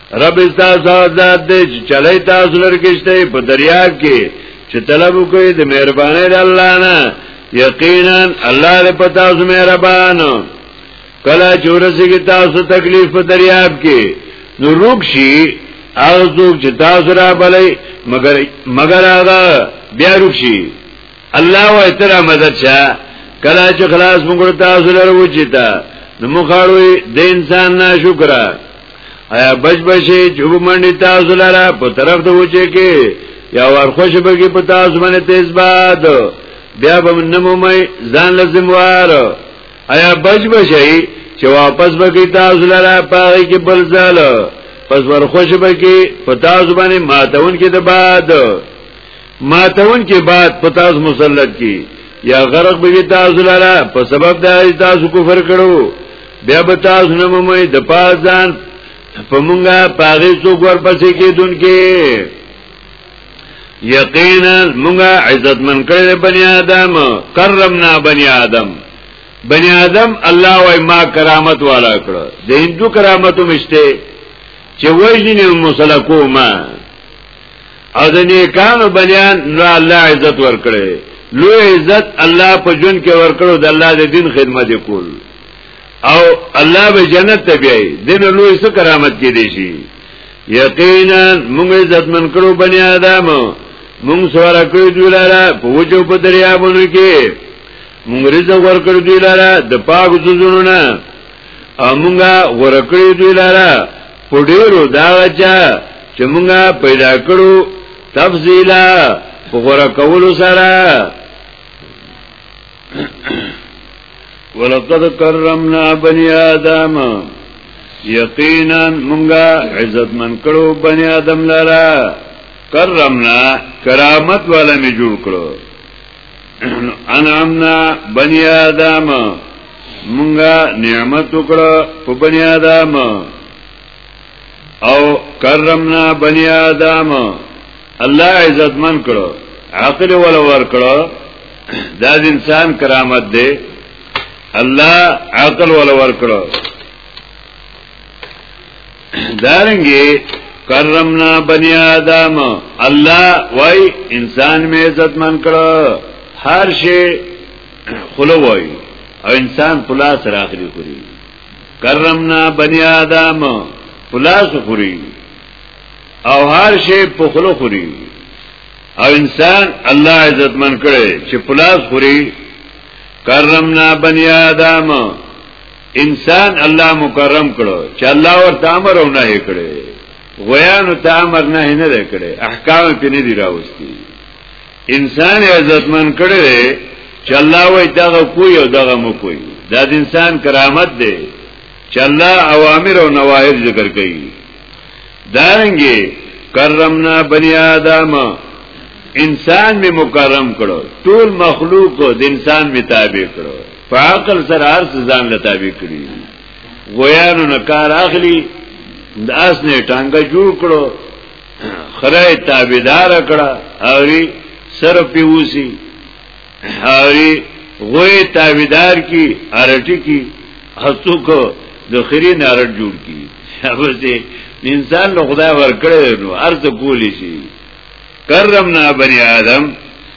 رب استاسو ذات دې چې چلای تاسو لرګشته په دریاب کې چې طلب وکړي د مهرباني د الله نه یقینا الله دې په تاسو مهربان کله چې ورسېږي تاسو تکلیف په دریاب کې نو روکشي او څوک چې تاسو را بلې مگر مگر هغه بیا روکشي الله و اترا مدد شا کلا چې خلاص موږ تاسو لره وچتا نو مخاړوي د انسان نه شکر ایا بچ بشي چې ومنډي تاسو لره په طرف د وچه کې یا ور خوش بګي په تاسو باندې تیز باد بیا به نمو مې ځان لازم وار ایا بچ بشي چې واپس بګي تاسو لره پاره کې بل ځل پس ور خوش بګي په تاسو باندې ماتون کې د باد ماتون کې بعد پتاس مسلط کی یا غرق به تاسو لاله په سبب د تاسو کفر کړو بیا به تاسو نه مې د پازان په مونږه پاغې څو ګور پسې کېدون کې یقینا مونږه عزت من کړل بنی آدم کرمنا بنی آدم بنی آدم الله وای ما کرامت والا کړ د هندو کرامتو مشته چې وای جنې مسلکو ما او د نیکانو بنیان نو الله عزت ورکړي لو عزت الله په جون کې ورکړو د الله د دین خدمت کول او الله به جنت ته بیایي دین لو یې څه کرامت کې دي شي یقینا موږ عزت من کړو بنی آدم موږ سره کړو دوی لاره په وجو په دریابونو کې موږ رزق ورکړو دوی لاره د پاک زونونه او موږ ورکړو دوی لاره په ډیرو دا چا چې مونږه پیدا کړو تفضیلا په غره کولو سره ولقد کرمنا بنی آدم یقینا مونږه عزت من کړو بنی آدم لرا کرمنا کرامت والا می جوړ کړو انعمنا بنی آدم مونږه نعمت وکړه په بنی آدم او کرمنا بنی آدم الله عزت من کړو عقل ول ور کړو دا د انسان کرامت دی الله عقل ول ور کړو دارنګي کرمنا بنی آدم الله وای انسان می عزت من کړو هر شی خلو وای او انسان پلاس راخلی خوري کرمنا بنی آدم پلاس خوري او هر شی په خلو خوري او انسان الله عزت من کړي چې پلاس خوري کرمنا بنی آدم انسان الله مکرم کړو چې الله ورته امر او نهي کړي غویانو ته امر نهي نه کړي احکام په نه دی راوستي انسان عزتمن کړي چې الله وای دغه کوی او دغه مو کوی دا د انسان کرامت دی چې الله اوامر او نواهی ذکر کوي دارنګي کرمنا بنی آدم انسان می مکرم کړو ټول مخلوق د انسان مطابق کړو په عقل سره هر څه ځان له تابع کړی غویانو نه کار اخلي د اس نه ټانګه جوړ کړو خدای تابعدار کړه اوري سر پیوسی اوري غوی تابعدار کی ارټی کی هڅو کو د خري نه ارټ جوړ کی اوسه انسان له خدای ورکړی نو ارته کولی شي کرمنا بنی آدم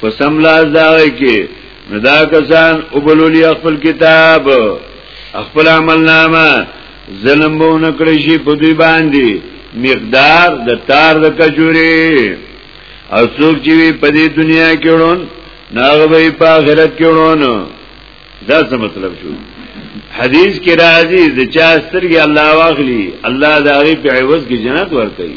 په سملاس دا وی کې نو دا کسان وبلولي خپل کتاب خپل عمل نامه ظلم به نکړي شي په دوی باندې مقدار د تار د کجوري او څوک چې په دې دنیا کې ورون ناغه به په آخرت کې ورون دا څه مطلب شو حدیث کې راځي د چا سترګې الله واخلي الله د هغه په عوض کې جنت ورکړي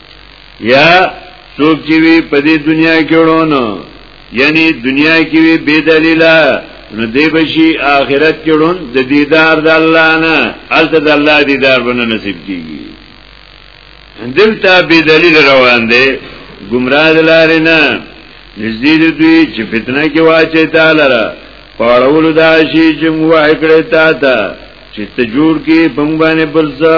یا څوک چې وي په دې دنیا کې وړونو یعنی دنیا کې وي بے دلیلا نو دی بشي آخرت کې وړون د دیدار د الله نه الته د الله دیدار بنه نصیب کیږي دلته بے دلیل روان دی گمراه دلاره نه نزدې دوی چې فتنه کې واچي تعالی را پاړول دا شي چې موه کړی تا ته چې ته جوړ کې پنګ باندې بلځه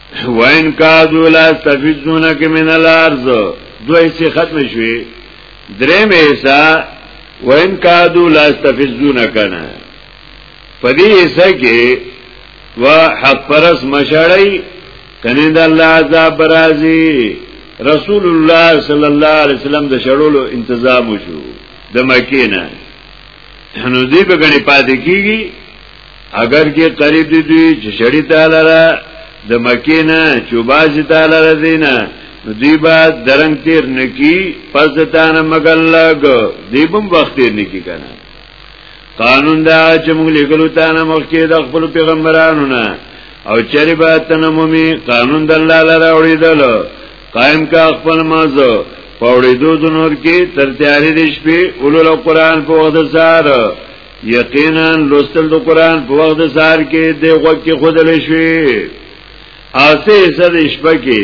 وین کادو لا استفزونک من الارض دو حصے ختم شوی درم حصہ وین کادو لا استفزونک نا پدی حصہ کې و حق پرس مشړی کنه د الله عذاب برازي رسول الله صلی الله علیه وسلم د شړولو تنظیم وشو د مکینه نو دې په غني پاتې کیږي اگر کې قریب دي دوی چې شړی تعالی را د مکینه چې باز تعالی را دینه دوی با درنګ تیر نکی پس د تانه مګل لګ دی بم وخت تیر نکی کنه قانون دا چې موږ لیکلو تانه مخکې د خپل پیغمبرانو نه او چری با تنمومی قانون د الله لره اوریدل قائم کا خپل مازو پوړې دو د نور کې تر تیارې د شپې اولو قرآن په وخت سره یقینا لوستل د قران په وخت د سار کې د وخت کې خودل شي اسه سر شپه کې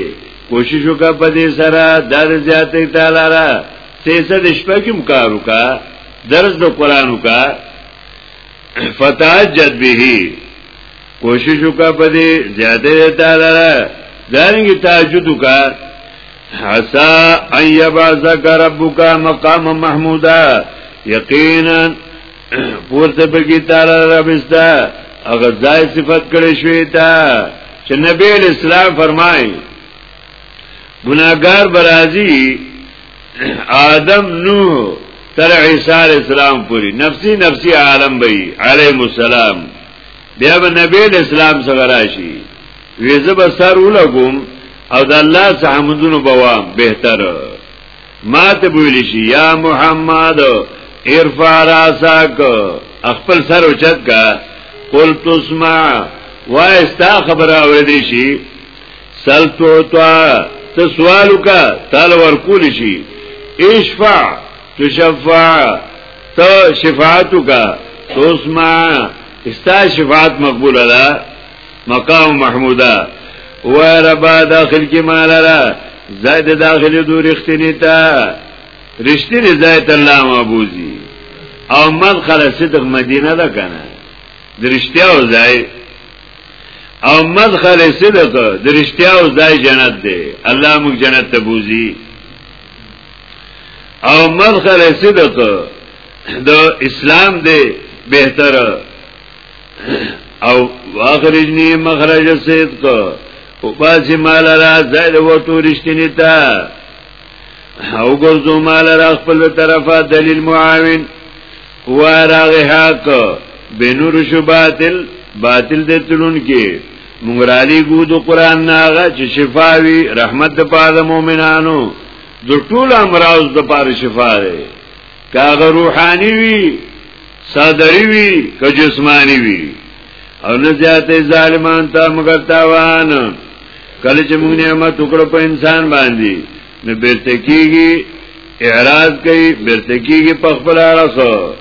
کوشش وکړه په دې سره در زیاتې تعالی را سیسه د شپه کې مکار وکا درس د قران وکا فتاجد به کوشش وکړه په دې زیاتې تعالی را دانګي تهجد وکا حسا ان یبعثک ربک مقام محمودا یقینا پورته بگی تعالی ربستا اگر ځای صفت کړی شوی تا چې نبی اسلام فرمای ګناګار برازي آدم نوح تر عیسی علی السلام پوری نفسی نفسی عالم بی علیه السلام بیا به نبی اسلام څنګه راشي ویزه به سر ولګوم او د الله څخه مونږونو بوا بهتر ما ته ویل شي یا محمد ارفع راسک خپل سر اوچت کا قل تسمع واستا خبر اوریدې شي سل تو تو ته سوال وکا تعال ورکول شي اشفع تشفع تو شفاعت وکا تسمع استا شفاعت مقبول ده مقام محمودا و ربا داخل کی مالا را زید داخل دو رختنی تا رشتنی زید اللہ مابوزی او مدخل صدق مدینه دا کنه درشتیاو زید او مدخل صدق درشتیاو زید جنت دی اللہ موږ جنت تا بوزی او مدخل صدق د اسلام دی بهتره او واخرجنی مخرج صدق او باسی مال را زید وطو رشتینی تا او گرزو مال را خپل طرفا دلیل معاون و راغ حق بنور شو باطل باطل دې تلون کې مونږ را لګو د قران ناغه چې شفاوي رحمت د پاره مؤمنانو د ټول امراض د پاره شفا ده کاغه روحانی وی صدری وی که جسمانی وی او نه زیاته ظالمان تا مگر تاوان کله چې موږ نعمت وکړو په انسان باندې نو بیرته کیږي اعراض کوي بیرته کیږي په خپل راسو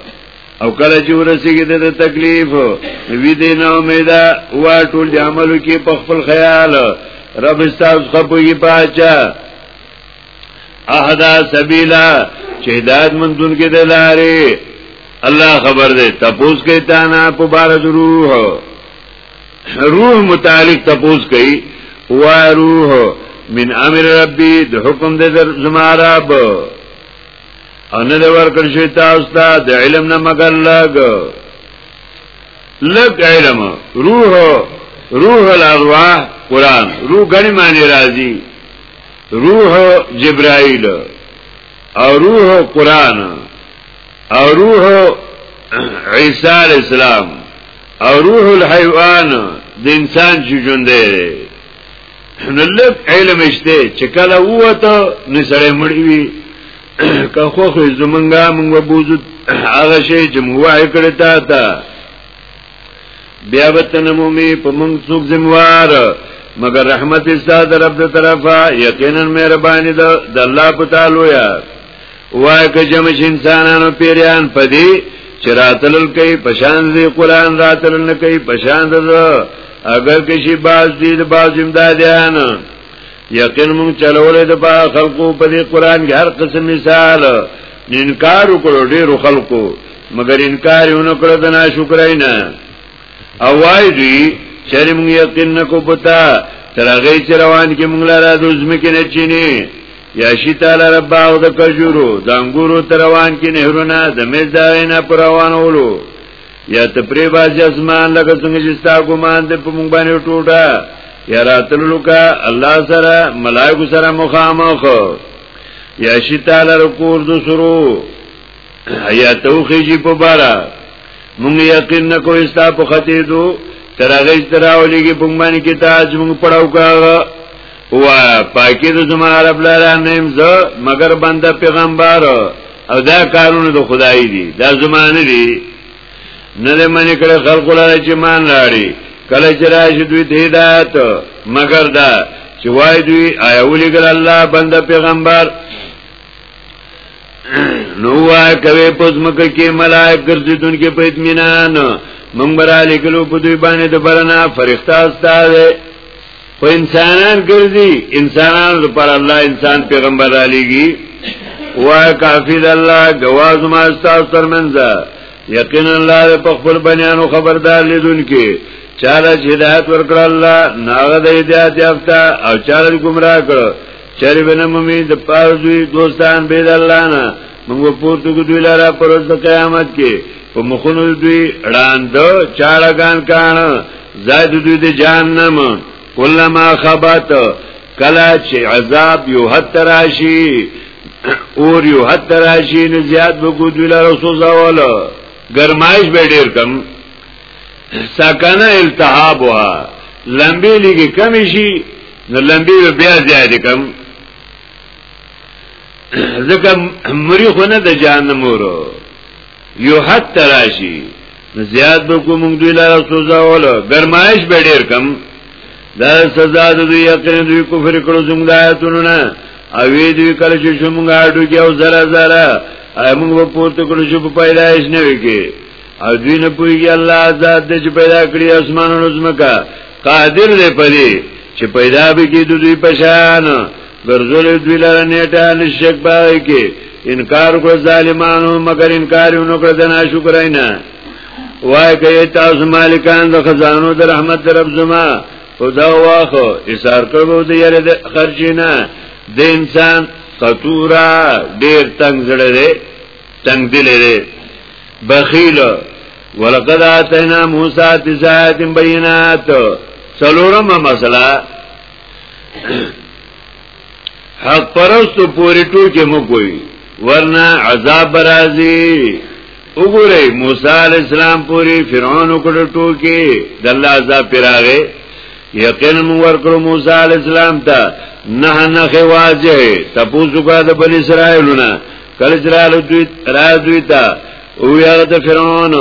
او کله چې ورسیږي د تکلیف وی دې نه امیدا وا ټول عملو کې په خپل خیال رب استاذ خپوي پاچا احدا سبیلا چې هدایت مندون کې د لارې الله خبر دې تپوس کوي تا نه په بار روح روح متعلق تپوس کوي وا روح من امر ربي د حکم د زما رب او نه د ورکړ شي تاسو ته د علم نه مګر لګ لګ علم روح روح الارواح قران روح غني معنی راځي روح جبرائیل او روح قرآن او روح عیسی علیہ السلام او روح الحیوان د انسان چې ژوند دی نو لږ علم شته چې کله وته نه سره مړوي که خو خو زمونږه مونږ بوزو هغه شی چې موه کړی تا ته بیا وتنمومی په موږ څوک ذمہوار مگر رحمت استاد رب د طرفه یقینا مهربانی ده د الله په تعالی یا وای که جمش انسانانو پیریان پدی چراتل کوي پشان دی قران راتل نه کوي پشان ده اگر کشي باز دی د باز امدادیان یقین مون چلولې د با خلقو په دې قران کې هر قسم مثال انکار وکړو ډیرو خلقو مگر انکار یې ونه کړو د ناشکرۍ نه او وای دوی چرې مونږ یقین نکو پتا تر هغه چې روان کې مونږ لاره د زمکه نه چینی یا شی تعالی رب او د کجورو د انګورو تر روان کې نهرونه د مې ځاینا پر روانولو یا ته پری باز اسمان لکه څنګه چې ستا ګمان دې په مونږ باندې ټوټه یا راتللو کا الله سره ملائکه سره مخامخ یا شی تعالی رکور د سرو ایا توخی جی په بارا مونږ یقین نکو استا په ختی دو تر هغه استراولی کی په باندې کې تاج مونږ پړاو کاغه وا پاکی د زما رب لاره نیم زه مگر بنده پیغمبر او دا کارونه د خدای دی دا زمانه دی نه له منی کړه خلق لاره چې مان راړي کله چې راشي دوی د هدایت مگر دا چې وای دوی آیا ولګل الله بنده پیغمبر نو وا کوي پس مکه کې ملائک ګرځیدون کې په اطمینان مونږ برا لیکلو په دوی باندې د برنا فرښتہ استاد خو انسانان ګرځي انسانان لپاره الله انسان پیغمبر را لېږي وا کافی د الله جواز ما استاد ترمنځه یقینا الله په خپل بنیانو خبردار لیدون کې چاله هدایت ورکړ الله ناغه د هدایت یافته او چاله گمراه کړ چری بنا ممی د پار دوی دوستان بيد الله نه موږ پورته کو دوی لاره پر ورځ قیامت کې په مخونو دوی وړاند چاړګان کان زائد دوی د جهنم کله ما خبات کلا چې عذاب یو حد راشي اور یو حد راشي نه زیات وګو دوی لاره سوزاواله گرمایش به ډیر کم سکنه التهابها لمبی لګي کمی شي نو لمبی بیا زیات کم ځکه مری خو نه د جهنم ورو یو حد تراشی زیاد بکو مونگ دوی لارا سوزا والا گرمایش بے دیر کم دا سزا دا دوی یقین دوی کفر کرو زنگ دا آیتونو نا اوی دوی کلچو شو مونگ آٹو کیا و زرا زرا مونگ با پورتو کرو شو پا پیدایش نوی که او دوی نه پوهیږي الله ذات دې چې پیدا کړی اسمانونو زمکا قادر دې پدې چې پیدا به کې دوی پشان ګرځول دوی لاره نیټه نشک پای کې انکار کو ظالمانو مگر انکار یې نکړه د ناشکراینا وای کوي تاسو مالکان د خزانو د رحمت رب زما خدا واخو اسار کوو د یره د خرجینا د انسان قطورا ډیر تنگ زړه دی تنگ دل دی بخیل ولقد آتینا موسی تسعات بینات سلورم مسئلہ حق پرستو پوری ټوکې مو کوي ورنه عذاب راځي وګورئ موسی علی السلام پوری فرعون وکړ ټوکې د الله عذاب پیراغه یقین مو ورکړو موسی علی السلام ته نه نه واضح تاسو کو د بل اسرائیلونه کله چې رالو دوی را دوی ته او یاره د فرعون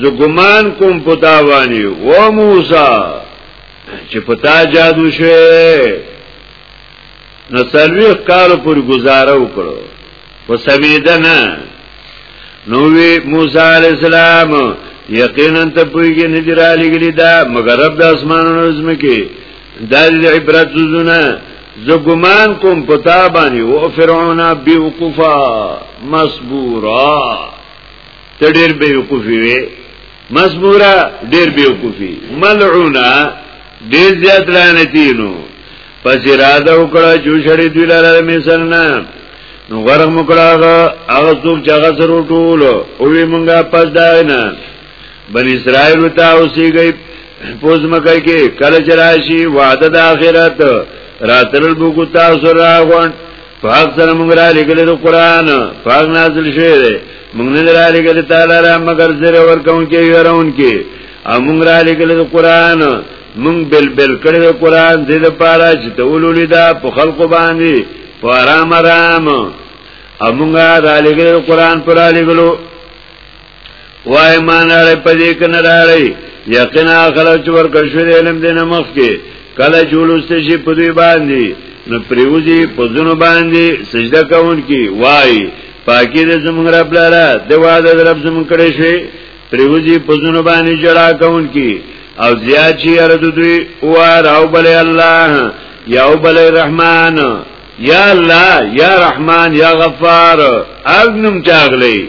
زه ګمان کوم پتا وانی و موسی چې پتا جادو شوه نو سلویخ کالو پوری گزاره وکړو په سمیده نه نووی موسی علیہ السلام یقینا ته پویږي نه دی را لګلی دا مگر رب د اسمانونو زمکه دا د عبرت زونه زه ګمان کوم پتا باندې او فرعون بیوقفا مصبورا ته ډیر بیوقفی وی مصبورا ډیر بیوقفی ملعونا ډیر زیات لعنتینو پس اراده وکړه چې شړې دوی لاره مثال نه نو غرق مکړه هغه څوک چې هغه سره ټول او وی مونږه پس داینه بن اسرائیل ته اوسېږي پوز مکه کې کله چرایشي وعده د آخرت راتل بوګو تاسو راغون فاق سره مونږ را لګل د قران فاق نازل شوی دی مونږ نه را لګل تعالی را مگر زره ورکون کې يرون کې او مونږ را لګل د قران مونږ بل بل کړي د قران دې د پاره چې تولولې دا په خلق باندې په آرام آرام او مونږه را لګل قران پر لګلو وای مان راړی په دې کنه راړی یقینا خلک چې ورکړ شو علم دې نه مخ کې کله جلوس شي په دوی باندې نو پریوزی په زونو باندې سجده کوون کی وای پاکی دې زموږ رب لاره د وعده رب زموږ کړي شي پریوزی په زونو باندې جړا کوون کی او زیات شي ارد دوی او راو بل الله یاو بل رحمان یا الله یا رحمان یا غفار اغنم چاغلی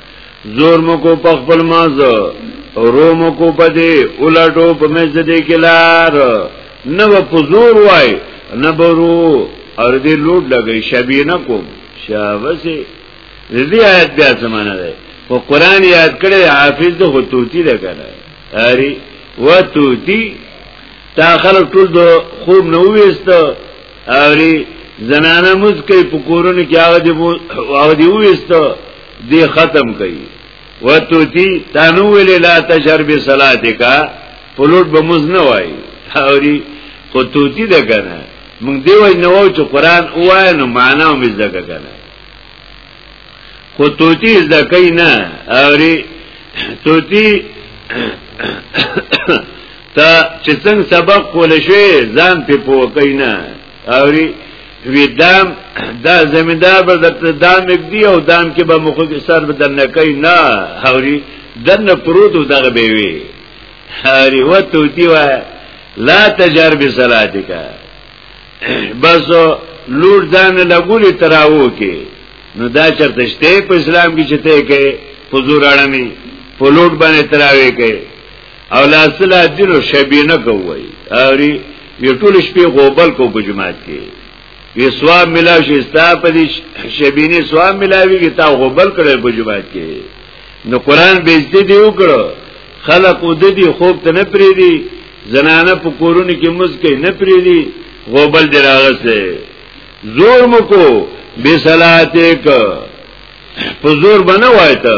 زور مکو په خپل ماز رو مکو په دې ولټو په مز دې کلار نه په زور وای نه برو اور دې لوټ لګی شبی نه کوم شابسه دې آیت بیا زمانه ده په قران یاد کړي حافظ د هوتوتی ده کنه اری وتوتی تا خلک ټول د خوب نه وېست اری زنانه مسکې په کورونو کې هغه دی هغه دی وېست دی ختم کوي وته تی تانو ویل لا تشر به صلات کا پلوټ به مز نه وای تاوري خو توتی ده کنه مونږ دی وای نو چې قران وای نو معنا هم زده کنه خو توتی زده کوي نه اوري توتی ته چې څنګه سبق کول شي ځان په پوکې نه اوری وی دام دا زمیندار به درته دام دی او دام کې به مخ کې سر به درنه کوي نه اوری دنه پروت دغه به وی اوری وته دی وا لا تجرب صلاتک بس لور دان لګولې تراو کې نو دا چرته شته په اسلام کې چته کې حضور اړمي په لوټ باندې تراوي کې او لاسلا دینو شبینه کوي اوري یو ټول شپې غوبل کو په جماعت کې یې سواب ملا شي ستا په دې شبینه سواب ملاوي کې تا غوبل کړي په جماعت کې نو قران به دې دی وکړو خلق ود دې خوب ته نه پری دي زنانه په کورونو کې مسکه نه پری دي غوبل دې راغسه زور مکو بسلاته ک په زور بنه وایته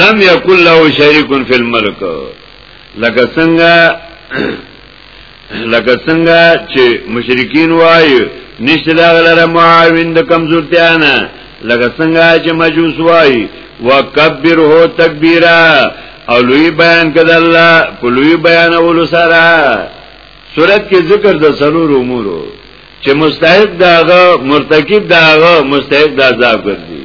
لم یکل له شریک فی الملک لکه څنګه لکه څنګه چې مشرکین وایي نشته دا غلره معاون د کمزورتیا نه لکه څنګه چې مجوس وایي وکبره تکبیرا او لوی بیان کړه الله په لوی بیان اول سره صورت کې ذکر د سلور امورو چې مستحق داغه مرتکب داغه مستحق د عذاب ګرځي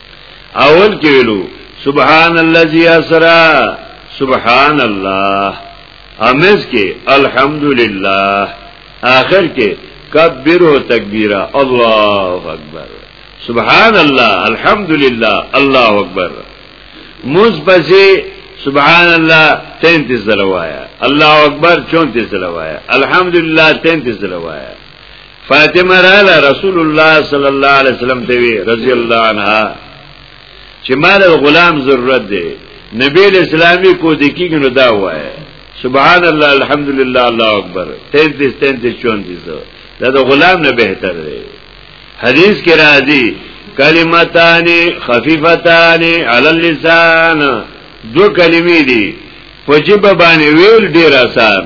اول کې ویلو سبحان الذي اسرا سبحان الله امز کې الحمدلله آخر کې کبر و تکبیرا الله اکبر سبحان الله الحمدلله الله اکبر موز پسې سبحان الله 33 ځله وایا الله اکبر 34 ځله وایا الحمدلله 33 ځله وایا فاطمه رااله رسول الله صلی الله علیه وسلم ته وی رضی الله عنها چې مال غلام ضرورت دی نبی اسلامي کو د کیږي نو دا وای سبحان الله الحمدلله الله اکبر 33 33 34 دا د غلام نه بهتر دی حدیث کې راځي کلمتان خفیفتان علی اللسان دو کلمې دي په جبه باندې ویل ډیر آسان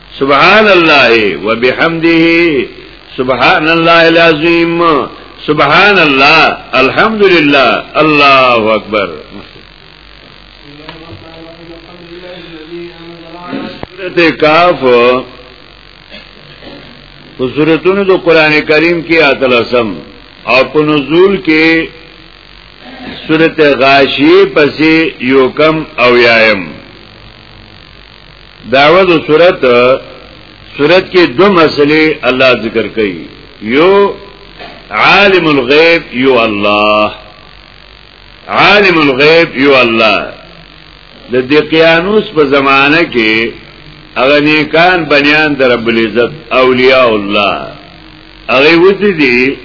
سبحان الله وبحمده سبحان الله العظیم سبحان الله الحمدلله الله اکبر سورته کاف په سورتونو د قران کریم کې اتلسم او په نزول کې سورته غاشیه پسې یو کم او یایم دعوه د صورت صورت کې دو مسلې الله ذکر کوي یو عالم الغیب یو الله عالم الغیب یو الله د دقیانوس په زمانه کې هغه نیکان بنیان د رب العزت اولیاء الله هغه ودی دي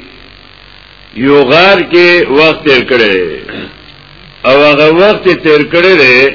یو غار کې وخت تیر کړي او هغه وخت تیر کړي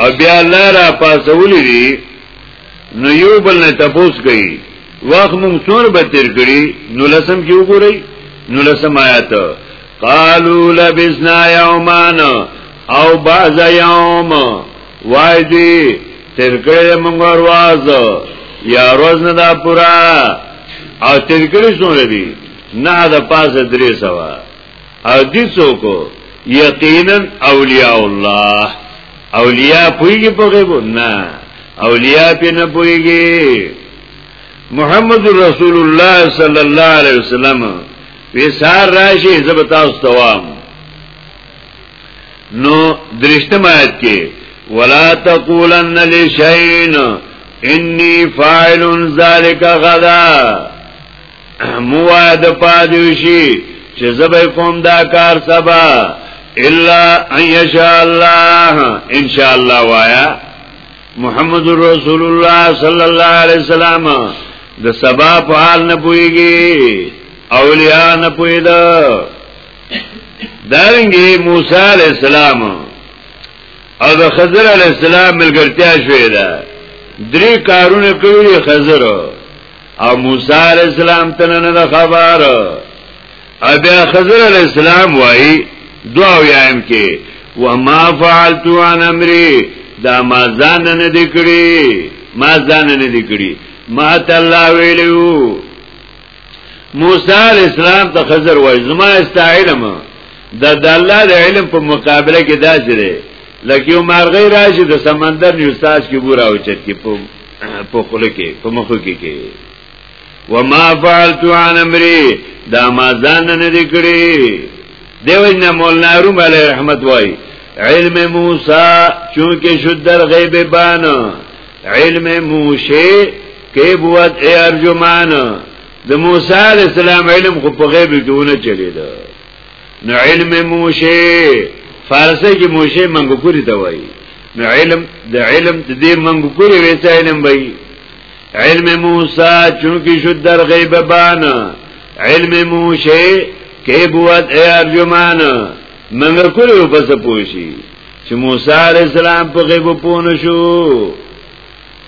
او بیا الله را پاسولی دی نو یو بل نه تپوس کوي وخت مونږ څور به تیر کړی نو لسم کې وګورئ نو لسم آیات قالو لبسنا یومان او بعض یوم وای دی تیر کړی مونږ ورواز یا روز نه دا پورا او تیر کړی څومره دی نه د پاسه درې سوا او دې څوک یقینا اولیاء الله اولیاء پویږي په غیب نه اولیاء په نه پویږي محمد رسول الله صلی الله علیه وسلم وسار راشي زبتا استوام نو درشتم آیت کې ولا تقولن لشین انی فاعل ذلک غدا مواد پادوشی چې زبې کوم دا کار سبا الا ان یشاء الله ان شاء الله وایا محمد رسول الله صلی الله علیه وسلم د سبا په حال نه پويږي اولیاء نه پويدا دارنګي موسی علیہ السلام او د خضر علیہ السلام ملګرتیا شوې ده درې کارونه کوي خضر او موسی علیہ السلام تنه نه خبر ابیا خضر علیہ السلام وای دعا یایم کې وما فعلت عن امري دا ما ځان نه دکړي ما ځان نه دکړي ما تعالی ویلو موسی علی السلام ته خضر وای زما استعلم د د الله د علم په مقابله کې دا جره لکه یو مرغی راشي د سمندر نیو ساز کې ګور او چت کې په په خوله کې په مخ کې کې وما فعلت عن امري دا ما ځان نه دي کړی دیو نه مولانا روم علی رحمت وای علم موسی چونکه شد در غیب بان علم موسی کې بوت ارجمان د موسی علی السلام علم خو په غیب کې ونه چلیدا نو علم موشه فارسی کې موشه منګو پوری ته وایي نو علم د علم د دې منګو پوری ویته علم وایي علم موسی چونکی شو در غیب بان علم موشه کې بوت ای ارجمان منګو پوری په څه پوښي چې موسی علی السلام په غیب پونه شو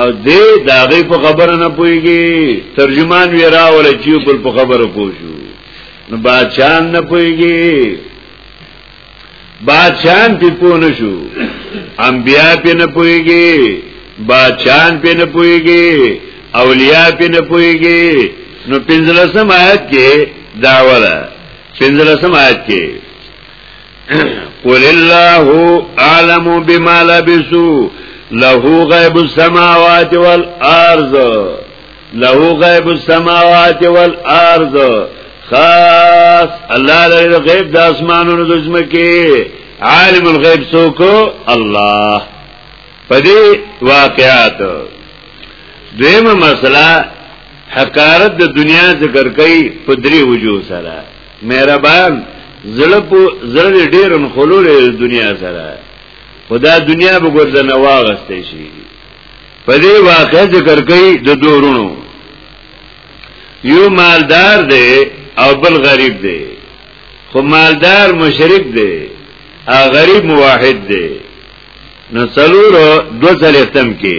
او دې داغه په خبره نه پويږي ترجمان وی راول چې پر په خبره پوښو نو بادشاہ نه پويږي بادشاہ په پونه شو انبیا په نه پويږي بادشاہ په نه پويږي اولیاء په نه پويږي نو پنځلسم آیت کې داوله پنځلسم آیت کې قل الله اعلم بما لبسوا له غیب السماوات والارض له غیب السماوات والارض خاص الله له غیب د اسمانونو د زمکه عالم الغیب څوک الله پدې واقعات دیمه مسله حقارت د دنیا ذکر کوي په درې وجو سره مهربان زړه په زړه ډیر خلول دنیا سره خدا دنیا به ګرځ نه واغستې شي په دې واقع ذکر کوي د دورونو یو مالدار دی او بل غریب دی خو مالدار مشرک دی او غریب موحد دی نو څلورو دو څلختم کې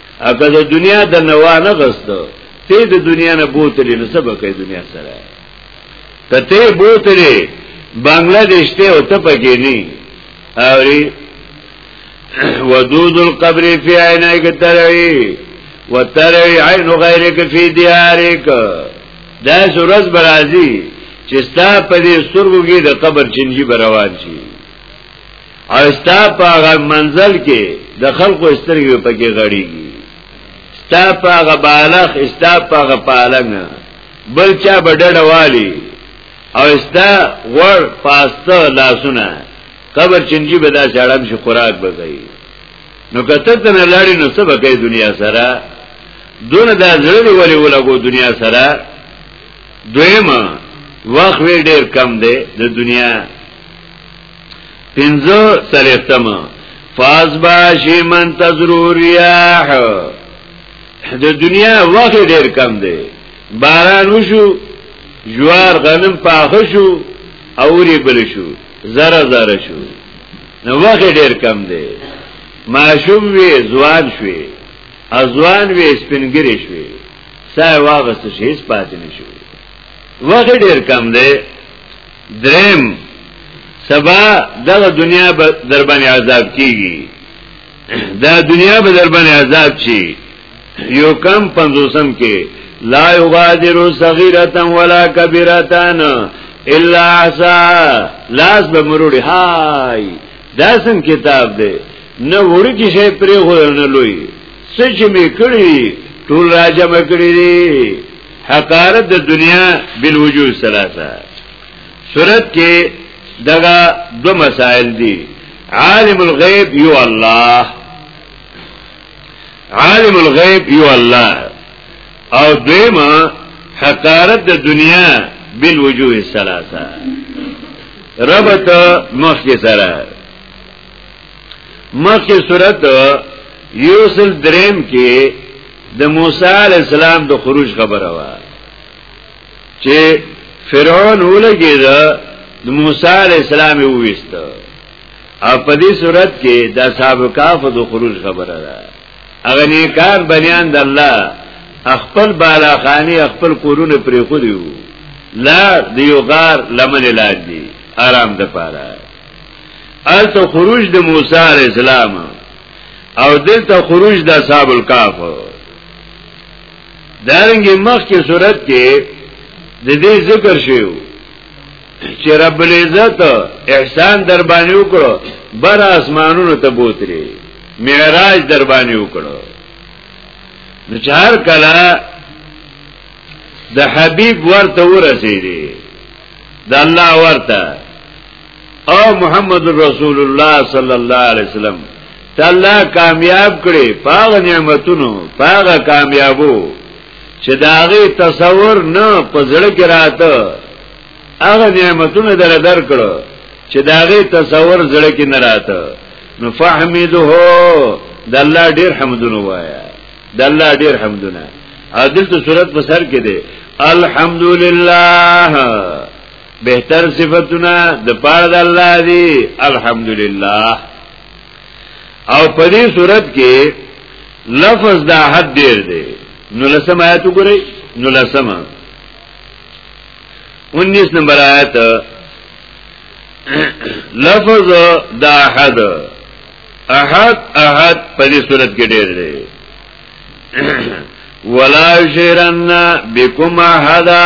اګه د دنیا د نوا نه غستو ته د دنیا نه بوتلې نو سبا کوي دنیا سره ته ته بوتلې بنگلاديش ته او ته پکې نه اوري ودود القبر فی عینیک تروی و تروی عین غیرک فی دیارک دا سورز برازی چې ستا په دې سترګو کې د قبر چنجي بروان شي او ستا په هغه منزل کې د خلکو سترګې پکې غړيږي ستا په هغه بالغ ستا په هغه پالنګ بل چا بډړه والی او ستا غوړ پاسته لاسونه قبر چنجي به دا چاړم شي خوراک بګي نو کته ته نه لاړې نو څه بګي دنیا سره دون دا زړه دی ولې ولګو دنیا سره دویم وخت وی ډیر کم دی د دنیا پنځه سلیختم فاز باشی من تزرور ریاح د دنیا وخت ډیر کم دی باران وشو جوار غنم پاخه شو اوری بل شو زره زره شو نو وخت ډیر کم دی ماشوم وی ځوان شوی ازوان وی سپینګری شوی سای واغست شي هیڅ پاتې نشو وخت ډیر کم دی دریم سبا دغه دنیا به در باندې عذاب کیږي دا دنیا به در باندې عذاب شي یو کم پنځوسم کې لا یغادر صغیرتا ولا کبیرتا الا عسا لاس به مروړي هاي دا سم کتاب دی نه وړي کې شي پرې غوړنه لوی سچ می کړی ټول راجم کړی دی حقارت د دنیا بالوجوه ثلاثه صورت کې دغه دو مسائل دي عالم الغیب یو الله عالم الغیب یو الله او دیمه حقارت د دنیا بالوجوه الثلاثه ربط مخی سره مخکې صورت یوسل دریم کې د موسی علی السلام د خروج خبره وا چې فرعون ولګي دا د موسی علی السلام وېست او په دې صورت کې د اصحاب کاف د خروج خبره ده اغه نیکان بنیان د الله خپل بالا خانی خپل کورونه پرې خو دیو لا دیو غار لمن لاندې آرام د پاره الته خروج د موسی علی السلام او دلته خروج د اصحاب الکهف دارنګ مخ کې صورت کې د دې ذکر شیو چې رب العزت احسان در باندې وکړو بر اسمانونو ته بوتري معراج در باندې وکړو نو چهار کله د حبیب ورته ورسېږي د الله ورته او محمد رسول الله صلی الله علیه وسلم تعالی کامیاب کړي پاغه نعمتونو پاغه کامیابو چې داغه تصور نه پزړ کې راته هغه نعمتونه در درکړو چې داغه تصور زړه کې نه راته نو فحمده د الله ډیر حمدونه وایا د الله ډیر حمدونه عادل ته صورت په سر کې دی الحمدلله بهتر صفاتونه د پاره د الله دی الحمدلله او په دې صورت کې لفظ دا حد ډیر دی نو لسم آیت وګورئ نو لسم 19 نمبر آیت لفظ دا حد احد احد په دې صورت کې ډیر دی ولا شرن بكم احدا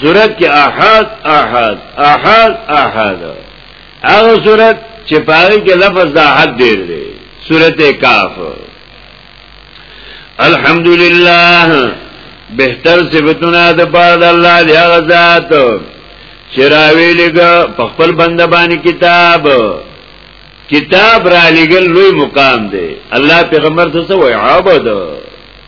صورت کې احد احد احد احد هغه صورت چې پاره کې لفظ د احد ډیر دی صورت کاف الحمدلله بهتر صفاتونه د پاره د الله دی هغه ذات چې راوی لګه په خپل بنده باندې کتاب کتاب را لګل لوی مقام دی الله پیغمبر ته څه وایي عبادت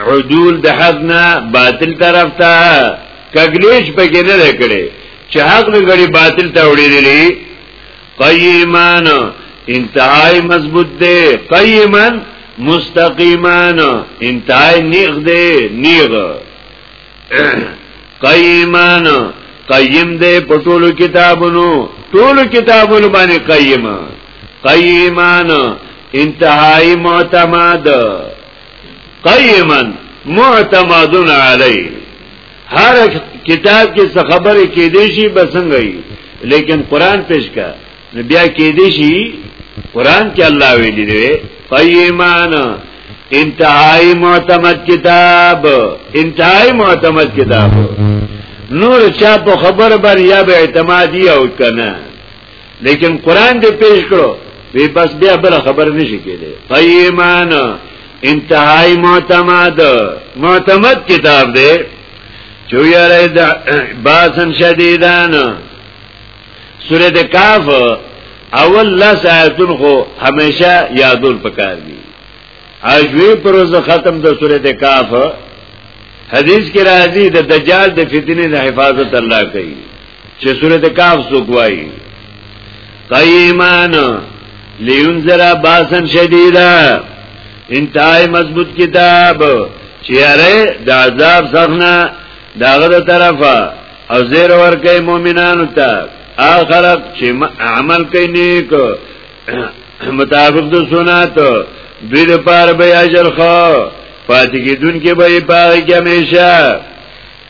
عدول د حق نه باطل طرف ته کګلیش پکې نه لکړي چې حق نه غړي باطل ته وړيلې قیمان انتهای مضبوط دی قیمان مستقیمان انتهای نیغ دی نیغ قیمان قیم دی په ټولو کتابونو ټولو کتابونو باندې قیمان قیمان انتهای معتمد قیما معتمد علی هر کتاب کې څه خبره کې دی شي بسنګي لیکن قران پیش کا بیا کې دی شي قران کې الله ویلي دی قیمان انتهای معتمد کتاب انتهای معتمد کتاب نور چا په خبر بر یا به اعتمادی او کنه لیکن قران دې پیش کړو وی بس بیا بل خبر نشي کېدی قیمان انتهای معتمد معتمد کتاب دی چویاره دا باسن شدیدان سورت کاف اول لس آیتون خو همیشه یادول پکار دی اجوی پروز ختم د سورت کاف حدیث کې راځي د دجال د فتنې د حفاظت الله کوي چې سورت کاف څوک وایي قیمان لینذر باسن شدیدا انتهای مضبوط کتاب چې اره د عذاب څخه داغه د طرفه او زیر ورکه مؤمنانو ته اخر چې عمل کوي نیک مطابق د سنت دوی د پاره به اجر خو پاتې کیدون کې به پاره کې همیشه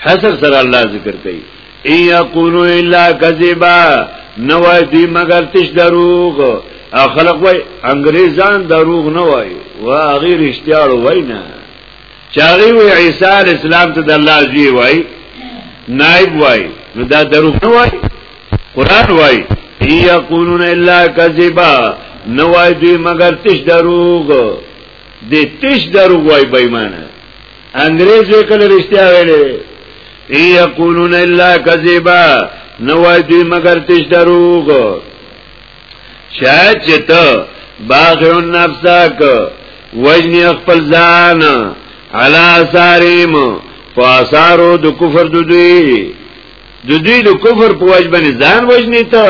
حسر سر الله ذکر کوي ان یقولو الا کذبا نو دی مگر تش دروغ خلق وای انګریزان دروغ نه وای وا غیر اشتیار وای نه چاغي وی عیسی اسلام ته د الله جی وای نائب وای نو دا دروغ نه وای قران وای ان یقولون الا کذبا نو وای دی مگر تش دروغ دی تش دروغ وای بېمانه انګريز یې کله رښتیا ویلې ای یقولون الا کذبا نو وای دوی مگر تش دروغ شاید چې ته باغون نفسک وجنی خپل ځان علا ساریم فاسارو د کفر د دوی د دوی د کفر په وجبنې ځان وجنی ته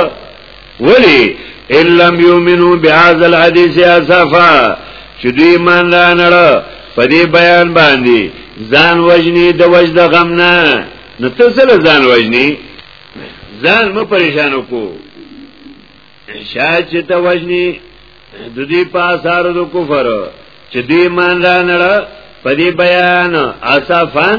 ولی ان لم یؤمنو بهذا الحديث اسفا چې دوی مان را نړ په دې بیان باندې ځان وجنی د وجد غم نه نو ته سره ځان وجنی ځان مو پریشان کو شاید چې ته وجنی د دې په اثر د کفر چې دوی مان را نړ په دې بیان اسفن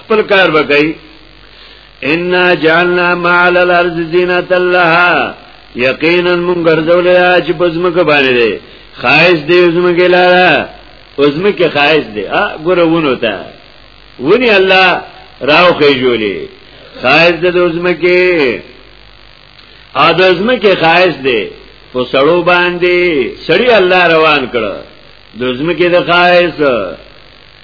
خپل کار وکړي ان جعلنا ما على الارض زينة لها یقینا مونږ ګرځول یا چې بزمکه باندې دی خایس دی زمکه لاره زمکه خایس دی ا ګره ونه تا ونی الله راو خېجولې خایس د زمکه ا د زمکه خایس دی په سړو باندې سړی الله روان کړ د زمکه د خایس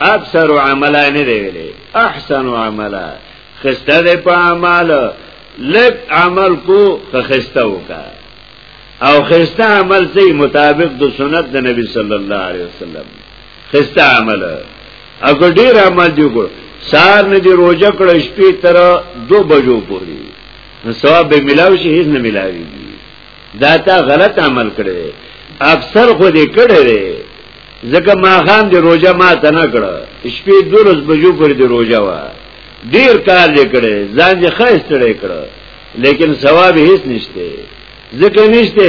اکثر عملا نه دی ویلي احسن عملا خسته دی په اعمال لک عمل کو خسته وکا او خسته عمل سي مطابق د سنت د نبی صلی الله علیه وسلم خسته عمل اګه ډیر عمل دی کو سار نه دی روزه کړه شپې تر دو بجو پوري نو ثواب به ملاوي شي هیڅ نه ملاوي دا تا غلط عمل کړي اکثر خو دې کړي ځکه ما خام دی روژه ما ته نه کړه شپې دولس بجو پر دی روژه وا ډیر کار دی کړي ځان یې ښه استړی کړه لیکن ثواب هیڅ نشته ځکه نشته